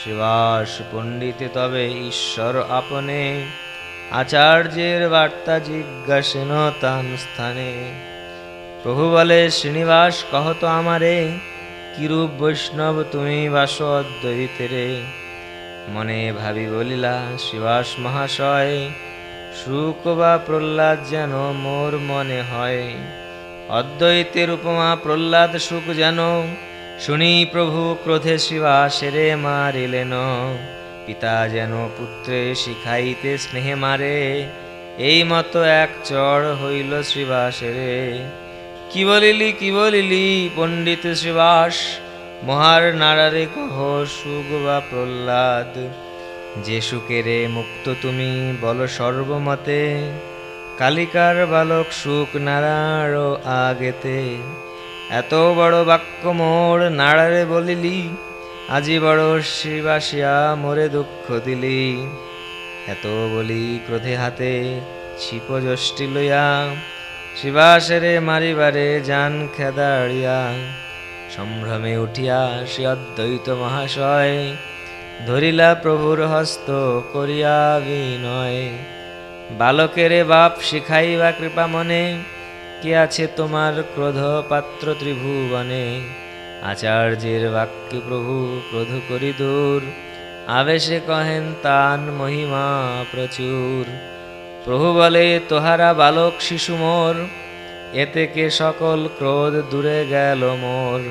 শ্রীবাস পণ্ডিতে তবে ঈশ্বর আপনে, আচার্যের বার্তা জিজ্ঞাসেন তান স্থানে। প্রভু বলে, শ্রীনিবাস কহত আমারে, কিরূপ বৈষ্ণব তুমি বাস অদ্বৈতেরে? মনে ভাবি বলিলা, শিবাস মহাশয়, সুখ বা প্রহ্লাদ যেন মোর মনে হয়। অদ্বৈতের উপমা প্রহ্লাদ, সুখ যেন শুনি প্রভু ক্রোধে শিবা সেরে মারিলেন। পিতা যেন পুত্রে শিখাইতে স্নেহে মারে, এই মতো এক চড় হইল শ্রীবাসেরে কি বলিলি কি বলিলি, পণ্ডিত শ্রীবাস মহার নাড়ারে কহ, সুগ বা প্রহ্লাদ, যে সুকেরে মুক্ত তুমি বল সর্বমতে। কালিকার বালক সুখ নারায়ণ আগেতে, এত বড় বাক্য মোর নাড়ারে বলিলি, আজি বড় শিবাসিয়া মোরে দুঃখ দিলি। এত বলি ক্রোধে হাতে ছিপ যষ্টি লইয়া শিবাসেরে মারিবারে যান খেদাড়িয়া। সম্ভ্রমে উঠিয়া সে অদ্বৈত মহাশয় ধরিলা প্রভুর হস্ত করিয়া বিনয়। বালকেরে বাপ শিখাইবা কৃপা মনে, কে আছে তোমার ক্রোধ পাত্র ত্রিভুবনে? আচার্যের বাক্যে প্রভু ক্রোধ করি দূর, আবেশে কহেন তান মহিমা প্রচুর। প্রভু বলে, তোহারা বালক শিশু মোর এতে কে সকল ক্রোধ দূরে গেল মোর।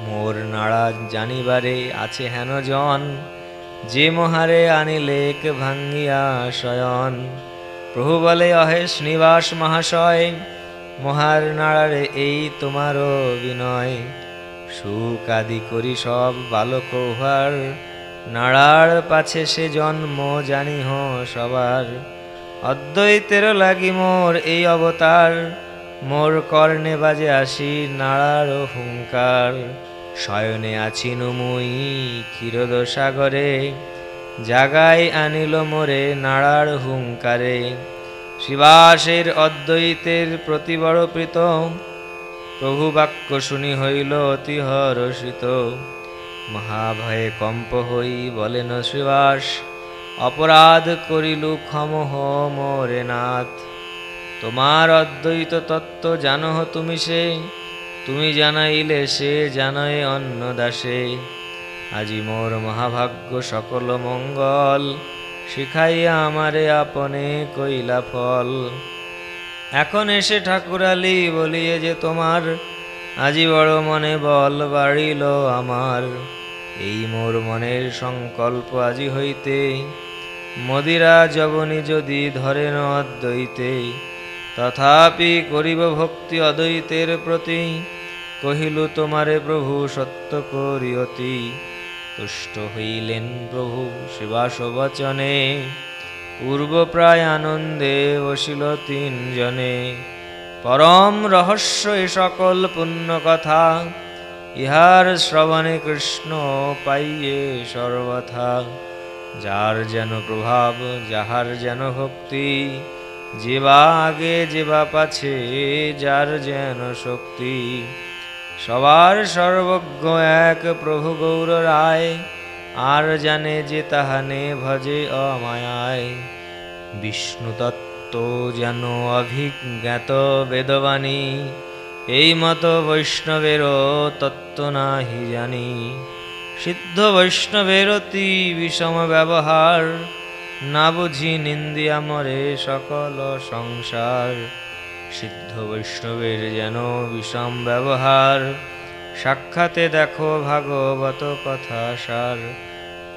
মোর নাড়া জানিবারে আছে হেন জন, যে মহারে আনিলেক ভাঙ্গিয়া শয়ন। প্রভু বলে, অহে নিবাস মহাশয়, মহার নাড়ারে এই তোমারও বিনয়। সুখ আদি করি সব বালক উহার, নাড়ার পাছে সে জন্ম জানিহ সবার। অদ্বৈতের লাগি মোর এই অবতার। মোর কর্ণে বাজে আসি নাড়ার হুঙ্কার। শয়নে আছি নুমুই ক্ষীরদ সাগরে জাগাই আনিল মোরে নাড়ার হুঙ্কারে। শিবাসের অদ্বৈতের প্রতি বড় প্রীতম। প্রভু বাক্য শুনি হইল অতি হরষিত। মহাভয়ে কম্প হই বলেন শ্রীবাস অপরাধ করিলু ক্ষমহ মোরে নাথ। তোমার অদ্বৈত তত্ত্ব জানহ তুমি সে, তুমি জানাইলে সে জানয় অন্য দাসে। আজি মোর মহাভাগ্য সকল মঙ্গল, শিখাইয়া আমারে আপনে কইলা ফল এখন এসে ঠাকুরালি বলিয়ে যে তোমার, আজি বড় মনে বল বাড়িল আমার। এই মোর মনের সংকল্প আজি হইতে মদিরা জবনি যদি ধরেন অদ্বৈতে, তথাপি করিব ভক্তি অদ্বৈতের প্রতি। কহিলু, তোমারে প্রভু সত্য করিয়তি। তুষ্ট হইলেন প্রভু শিবাস বচনে পূর্ব প্রায় আনন্দে বসিল তিনজনে। পরম রহস্য এ সকল পুণ্য কথা। ইহার শ্রবণে কৃষ্ণ পাইয়ে সর্বথা। যার যেন প্রভাব, যাহার যেন ভক্তি যেবা আগে যেবা পাছে, যার যেন শক্তি। সবার সর্বজ্ঞ এক প্রভু গৌর রায়, আর জানে যে তাহানে ভজে অমায়ায়। বিষ্ণু তত্ত্ব যেন অভিজ্ঞাত বেদবাণী, এই মত বৈষ্ণবেরও তত্ত্ব নাহি জানি। সিদ্ধ বৈষ্ণবের অতি বিষম ব্যবহার। না বুঝি নিন্দিয়া মরে সকল সংসার। সিদ্ধ বৈষ্ণবের যেন বিষম ব্যবহার। সাক্ষাতে দেখো ভাগবত কথা সার।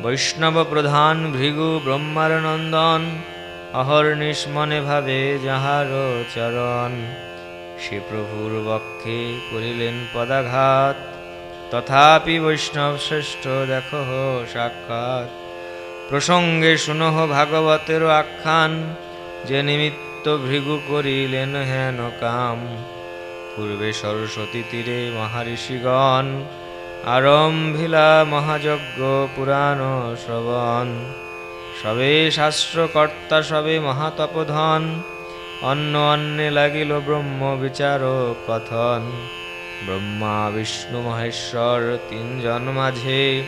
বৈষ্ণব প্রধান ভৃগু ব্রহ্মার নন্দন অহর্নিশ মনে ভাবে যাহার চরণ। সে প্রভুর বক্ষে করিলেন পদাঘাত। তথাপি বৈষ্ণব শ্রেষ্ঠ, দেখো সাক্ষাৎ। প্রসঙ্গে শুনহ ভাগবতের আখ্যান, যে নিমিত্ত ভৃগু করিলেন হেন কাম। পূর্বে সরস্বতী তীরে মহারিষিগণ আরম্ভিলা মহাযজ্ঞ পুরাণ শ্রবণ। সবে শাস্ত্রকর্তা, সবে মহাতপধন, অন্য অন্নে লাগিল ব্রহ্ম বিচার কথন। ব্রহ্মা, বিষ্ণু, মহেশ্বর তিনজন মাঝে।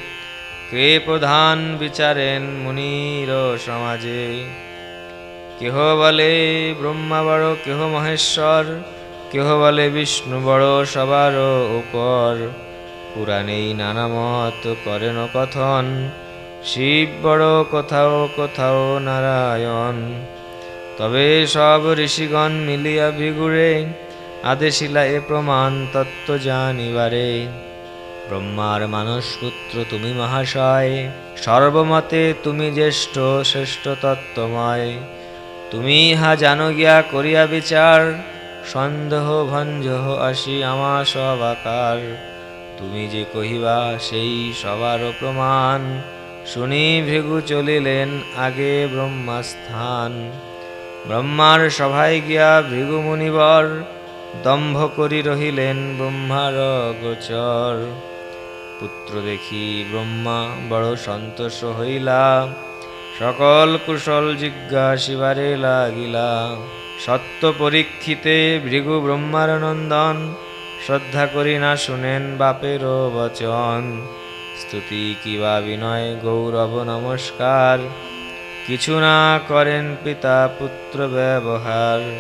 কে প্রধান বিচারেন মুনির সমাজে? কেহ বলে ব্রহ্মা বড়, কেহ মহেশ্বর, কেহ বলে বিষ্ণু বড় সবার উপর। পুরাণেই নানা মত করেন কথন, শিব বড় কোথাও কোথাও নারায়ণ। তবে সব ঋষিগণ মিলিয়া ভিগুড়ে আদেশিলা এ প্রমাণ তত্ত্ব জানিবারে। ব্রহ্মার মানস পুত্র তুমি মহাশয়, সর্বমতে তুমি জ্যেষ্ঠ, শ্রেষ্ঠ তত্ত্বময়। তুমি ইহা জানো গিয়া করিয়া বিচার, সন্দেহ ভঞ্জহ আসি আমা সব আকার। তুমি যে কহিবা সেই সবার প্রমাণ, শুনি ভৃগু চলিলেন আগে ব্রহ্মাস্থান। ব্রহ্মার সভায় গিয়া ভৃগু মুনিবর দম্ভ করি রহিলেন ব্রহ্মার গোচর পুত্র দেখি ব্রহ্মা বড় সন্তোষ হইলা। সকল কুশল জিজ্ঞাসিবারে লাগিলা। সত্য পরীক্ষিতে ভৃগু ব্রহ্মার নন্দন। শ্রদ্ধা করি না শুনেন বাপের বচন। স্তুতি কিবা বিনয় গৌরব নমস্কার। কিছু না করেন পিতা পুত্র ব্যবহার।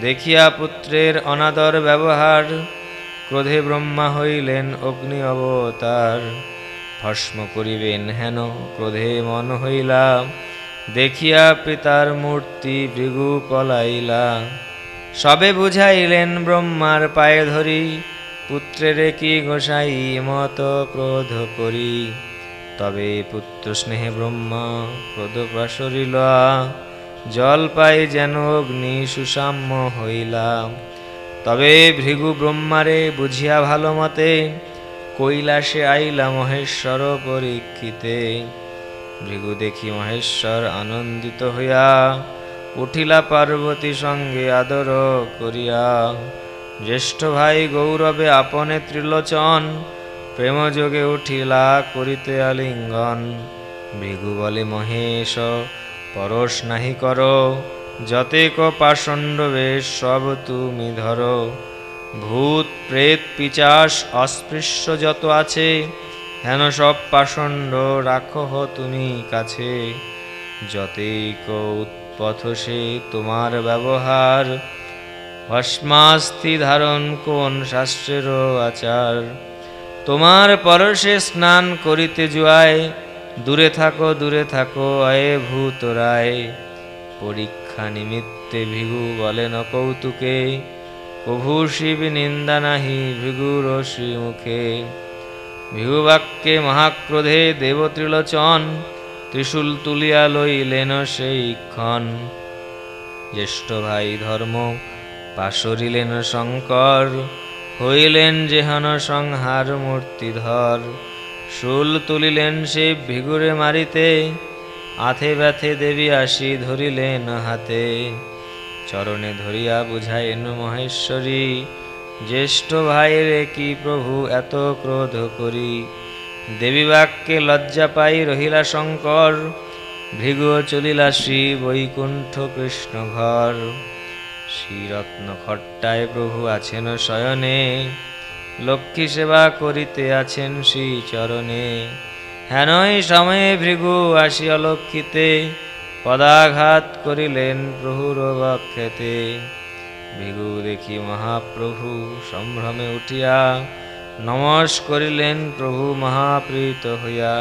দেখিয়া পুত্রের অনাদর ব্যবহার, ক্রোধে ব্রহ্মা হইলেন অগ্নি অবতার। ভস্ম করিবেন হেন, ক্রোধে মন হইলা, দেখিয়া পিতার মূর্তি ভৃগু পলাইলা। সবে বুঝাইলেন ব্রহ্মার পায়ে ধরি, পুত্রের কি গোসাই মত ক্রোধ করি। তবে পুত্র স্নেহে ব্রহ্মা ক্রোধ প্রসরিল জল পাই যেন অগ্নি সুসাম্য হইলা তবে ভৃগু ব্রহ্মারে বুঝিয়া ভালো মতে কৈলাসে আইলা মহেশ্বর পরীক্ষিতে। ভৃগু দেখি মহেশ্বর আনন্দিত হইয়া উঠিলা পার্বতী সঙ্গে আদর করিয়া। জ্যেষ্ঠ ভাই গৌরবে আপনে ত্রিলোচন প্রেমযোগে উঠিলা করিতে আলিঙ্গন। ভৃগু বলে, মহেশ পরশ নাহি কর যতেক পাষণ্ড বেশ সব তুমি ধরো। ভূত, প্রেত, পিচাস, অস্পৃশ্য যত আছে, হেন সব পাষণ্ড রাখহ তুমি কাছে। যতেক উৎপথ সে তোমার ব্যবহার, ভস্মাস্তি ধারণ কোন শাস্ত্রেরও আচার। তোমার পরশে স্নান করিতে জুয়ায় দূরে থাকো দূরে থাকো, আয়ে ভূত রায় পরীক্ষা নিমিত্তে ভিগু বলেন কৌতুকে, কভু শিব নিন্দা নাহি ভৃগুর শ্রীমুখে ভিহুবাক্যে মহাক্রোধে দেবত্রিলোচন, ত্রিশূল তুলিয়া লইলেন সেই ক্ষণ। জ্যেষ্ঠ ভাই ধর্ম, পাশরিলেন শঙ্কর, হইলেন যেহন সংহার মূর্তিধর। শুল তুলিলেন সে ভিগুরে মারিতে, আথে ব্যথে দেবী আসি ধরিলেন হাতে। চরণে ধরিয়া বুঝাইন মহেশ্বরী, জ্যেষ্ঠ ভাইরে কি প্রভু এত ক্রোধ করি? দেবী বাক্যে লজ্জা পাই রহিলা শঙ্কর, ভৃগু চলিলা শ্রী বৈকুণ্ঠ কৃষ্ণ ঘর শ্রীরত্ন খট্টায় প্রভু আছেন শয়নে লক্ষ্মী সেবা করিতে আছেন শ্রী চরণে হেনই সময়ে ভৃগু আসি অলক্ষিতে, পদাঘাত করিলেন প্রভুর বক্ষেতে ভৃগু দেখি মহাপ্রভু সম্ভ্রমে উঠিয়া, নমস করিলেন প্রভু মহাপ্রীত হইয়া।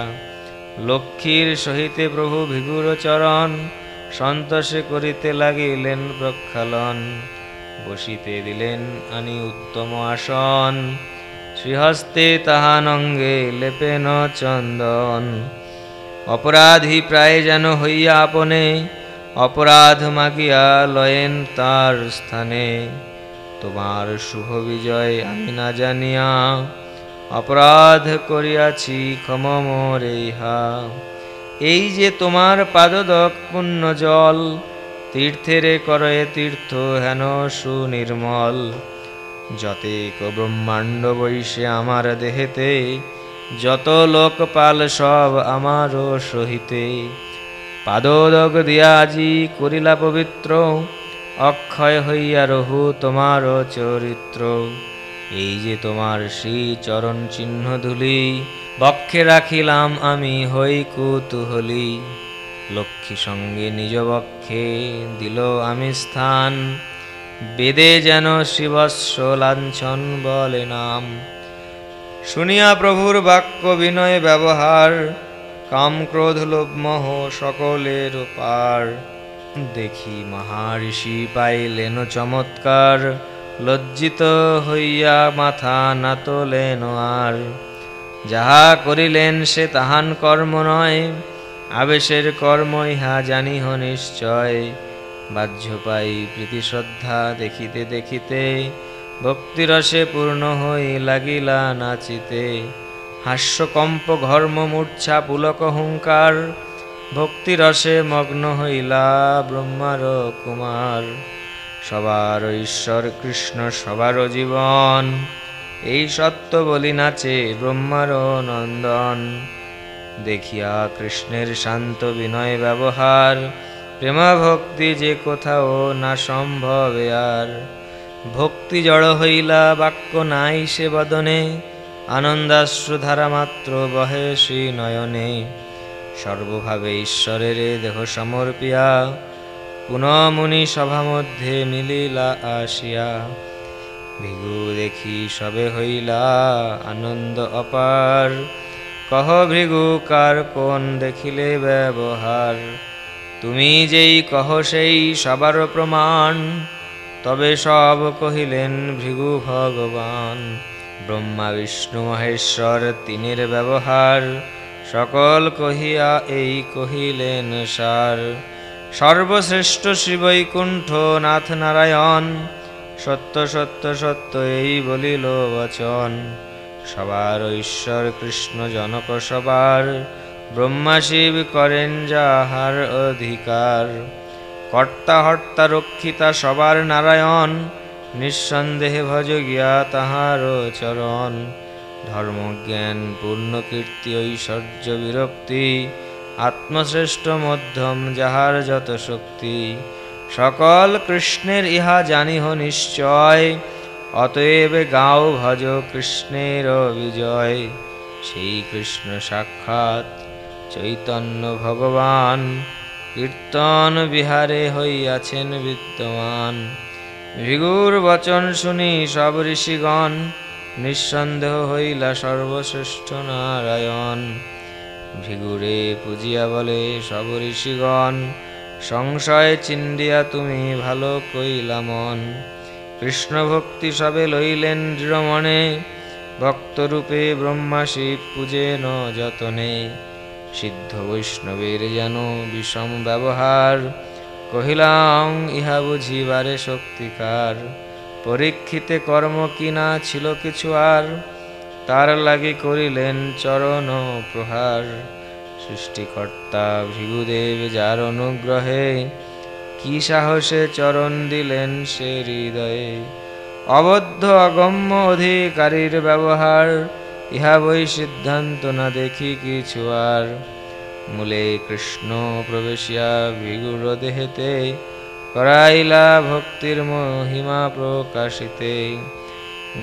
লক্ষ্মীর সহিতে প্রভু ভিগুর চরণ, সন্তোষে করিতে লাগিলেন প্রক্ষালন। বসিতে দিলেন আনি উত্তম আসন। শ্রীহস্তে তাহানঙ্গে লেপেন চন্দন। অপরাধী প্রায় যেন হইয়া আপনে, অপরাধ মাগিয়া লয়েন তার স্থানে। তোমার শুভ বিজয় আমি না জানিয়া, অপরাধ করিয়াছি ক্ষম মোরে এই যে তোমার পাদদক পুণ্য জল তীর্থেরে করে তীর্থ হেন সুনির্মল। যতেক ব্রহ্মাণ্ড বৈশে আমার দেহেতে, যত লোকপাল সব আমারও সহিতে। পাদোদক দিয়া আজি করিলা পবিত্র, অক্ষয় হইয়া রহু তোমার চরিত্র। এই যে তোমার শ্রী চরণ চিহ্ন ধুলি, বক্ষে রাখিলাম আমি হই কুতুহলি লক্ষ্মী সঙ্গে নিজ বক্ষে দিল আমি স্থান বেদে যেন শিবস্ব লাঞ্ছন বলে নাম। শুনিয়া প্রভুর বাক্য বিনয় ব্যবহার কাম ক্রোধ লোভ সকলের পার। দেখি মহারিষি পাইলেন চমৎকার, লজ্জিত হইয়া মাথা না তোলেন আর। যাহা করিলেন সে তাহান কর্ম নয় আবেশের কর্ম ইহা জানিহ নিশ্চয়। বাহ্য পাই প্রীতি শ্রদ্ধা দেখিতে দেখিতে, ভক্তিরসে পূর্ণ হই লাগিলা নাচিতে। হাস্যকম্প ঘর্ম মূর্ছা পুলক হুঙ্কার, ভক্তিরসে মগ্ন হইলা ব্রহ্মার কুমার। সবার ঈশ্বর কৃষ্ণ, সবার জীবন, এই সত্য বলি নাচে ব্রহ্মার নন্দন। দেখিয়া কৃষ্ণের শান্ত বিনয় ব্যবহার প্রেমা ভক্তি যে কোথাও না সম্ভবে আর ভক্তি জড় হইলা বাক্য নাই সে বদনে, আনন্দাশ্রুধারা মাত্র বহে শ্রী নয়নে। সর্বভাবে ঈশ্বরের দেহ সমর্পিয়া পুনমুনি সভা মধ্যে মিলিলা আসিয়া। ভিগু দেখি সবে হইলা আনন্দ অপার কহ ভৃগু কার কোন দেখিলে ব্যবহার? তুমি যেই কহ সেই সবার প্রমাণ, তবে সব কহিলেন ভৃগু ভগবান। ব্রহ্মা, বিষ্ণু, মহেশ্বর, তিনের ব্যবহার, সকল কহিয়া এই কহিলেন সার। সর্বশ্রেষ্ঠ শ্রীবৈকুণ্ঠ নাথ নারায়ণ সত্য সত্য সত্য এই বলিল বচন। সবার ঈশ্বর কৃষ্ণ জনক সবার, ব্রহ্মা শিব করেন যাহার অধিকার। কর্তা হর্তা রক্ষিতা সবার নারায়ণ, নিঃসন্দেহে ভজ গিয়া তাহার চরণ। ধর্মজ্ঞান, পূর্ণ কীর্তি, ঐশ্বর্য, বিরক্তি, আত্মশ্রেষ্ঠ মধ্যম, যাহার যত শক্তি। সকল কৃষ্ণের ইহা জানিহ নিশ্চয় অতএব গাও ভজ কৃষ্ণের বিজয়। সেই কৃষ্ণ সাক্ষাৎ চৈতন্য ভগবান। কীর্তন বিহারে হইয়াছেন বিদ্যমান। ভৃগুর বচন শুনি সব ঋষিগণ। নিঃসন্দেহ হইলা সর্বশ্রেষ্ঠ নারায়ণ। ভৃগুরে পূজিয়া বলে সব ঋষিগণ, সংশয় চিন্দিয়া তুমি ভালো কইলা মন। কৃষ্ণ ভক্তি সবে লইলেন দৃঢ় মনে ভক্তরূপে ব্রহ্মা শিব পূজেন যতনে। সিদ্ধ বৈষ্ণবের যেন বিষম ব্যবহার, কহিলাম, ইহা বুঝিবারে শক্তিকার। পরীক্ষিতে কর্ম কিনা ছিল কিছু আর, তার লাগি করিলেন চরণ প্রহার। সৃষ্টিকর্তা ভৃগুদেব যার অনুগ্রহে কি সাহসে চরণ দিলেন সে হৃদয়ে? অবদ্ধ অগম্য অধিকারীর ব্যবহার, ইহা বই সিদ্ধান্ত না দেখি কিছু আর। মূলে কৃষ্ণ প্রবেশিয়া ভিগুর দেহেতে, করাইলা ভক্তির মহিমা প্রকাশিতে।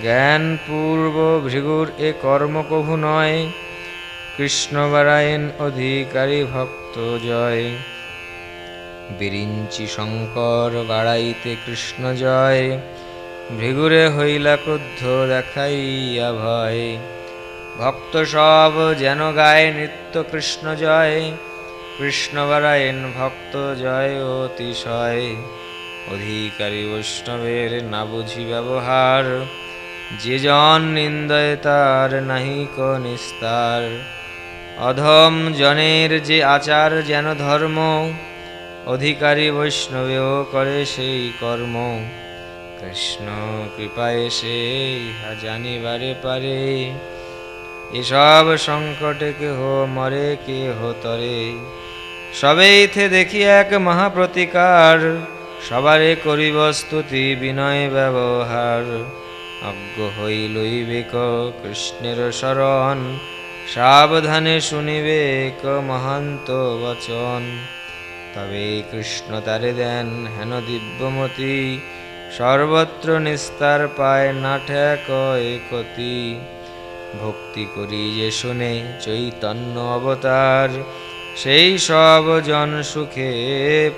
জ্ঞান পূর্ব ভৃগুর এ কর্ম কভু নয় কৃষ্ণবারায়ণ অধিকারী ভক্ত জয়। বিরিঞ্চি শঙ্কর বাড়াইতে কৃষ্ণ জয়। ভৃগুরে হইলা ক্রুদ্ধ দেখাইয়া ভয়। ভক্ত সব যেন গায় নিত্য কৃষ্ণ জয়। কৃষ্ণবারায়ণ ভক্ত জয় অতিশয়। অধিকারী বৈষ্ণবের না বুঝি ব্যবহার। যে জন নিন্দয় তার নাহিক নিস্তার অধম জনের যে আচার যেন ধর্ম। অধিকারী বৈষ্ণবেও করে সেই কর্ম। কৃষ্ণ কৃপায় সে জানিবারে পারে। এসব সংকটে কেহ মরে, কেহ তরে। সবেইথে দেখি এক মহাপ্রতিকার, সবারে করিব স্তুতি বিনয় ব্যবহার। অজ্ঞ হই লইবেক কৃষ্ণের শরণ, সাবধানে শুনিবে ক মহান্ত বচন। তবে কৃষ্ণ তারে দেন হেন দিব্যমতি, সর্বত্র নিস্তার পায় না ঠেকয় কতি ভক্তি করি যে শুনে চৈতন্য অবতার, সেই সব জন সুখে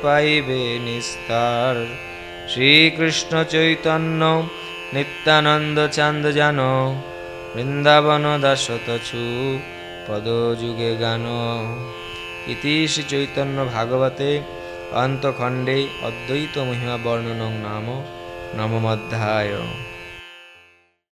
পাইবে নিস্তার। শ্রীকৃষ্ণ চৈতন্য, নিত্যানন্দ চান্দ জান, বৃন্দাবন দাসতছু পদযুগে গান। ইতি শ্রী চৈতন্য ভাগবতে অন্তখণ্ডে অদ্বৈত মহিমা বর্ণনং নাম নবমধ্যায়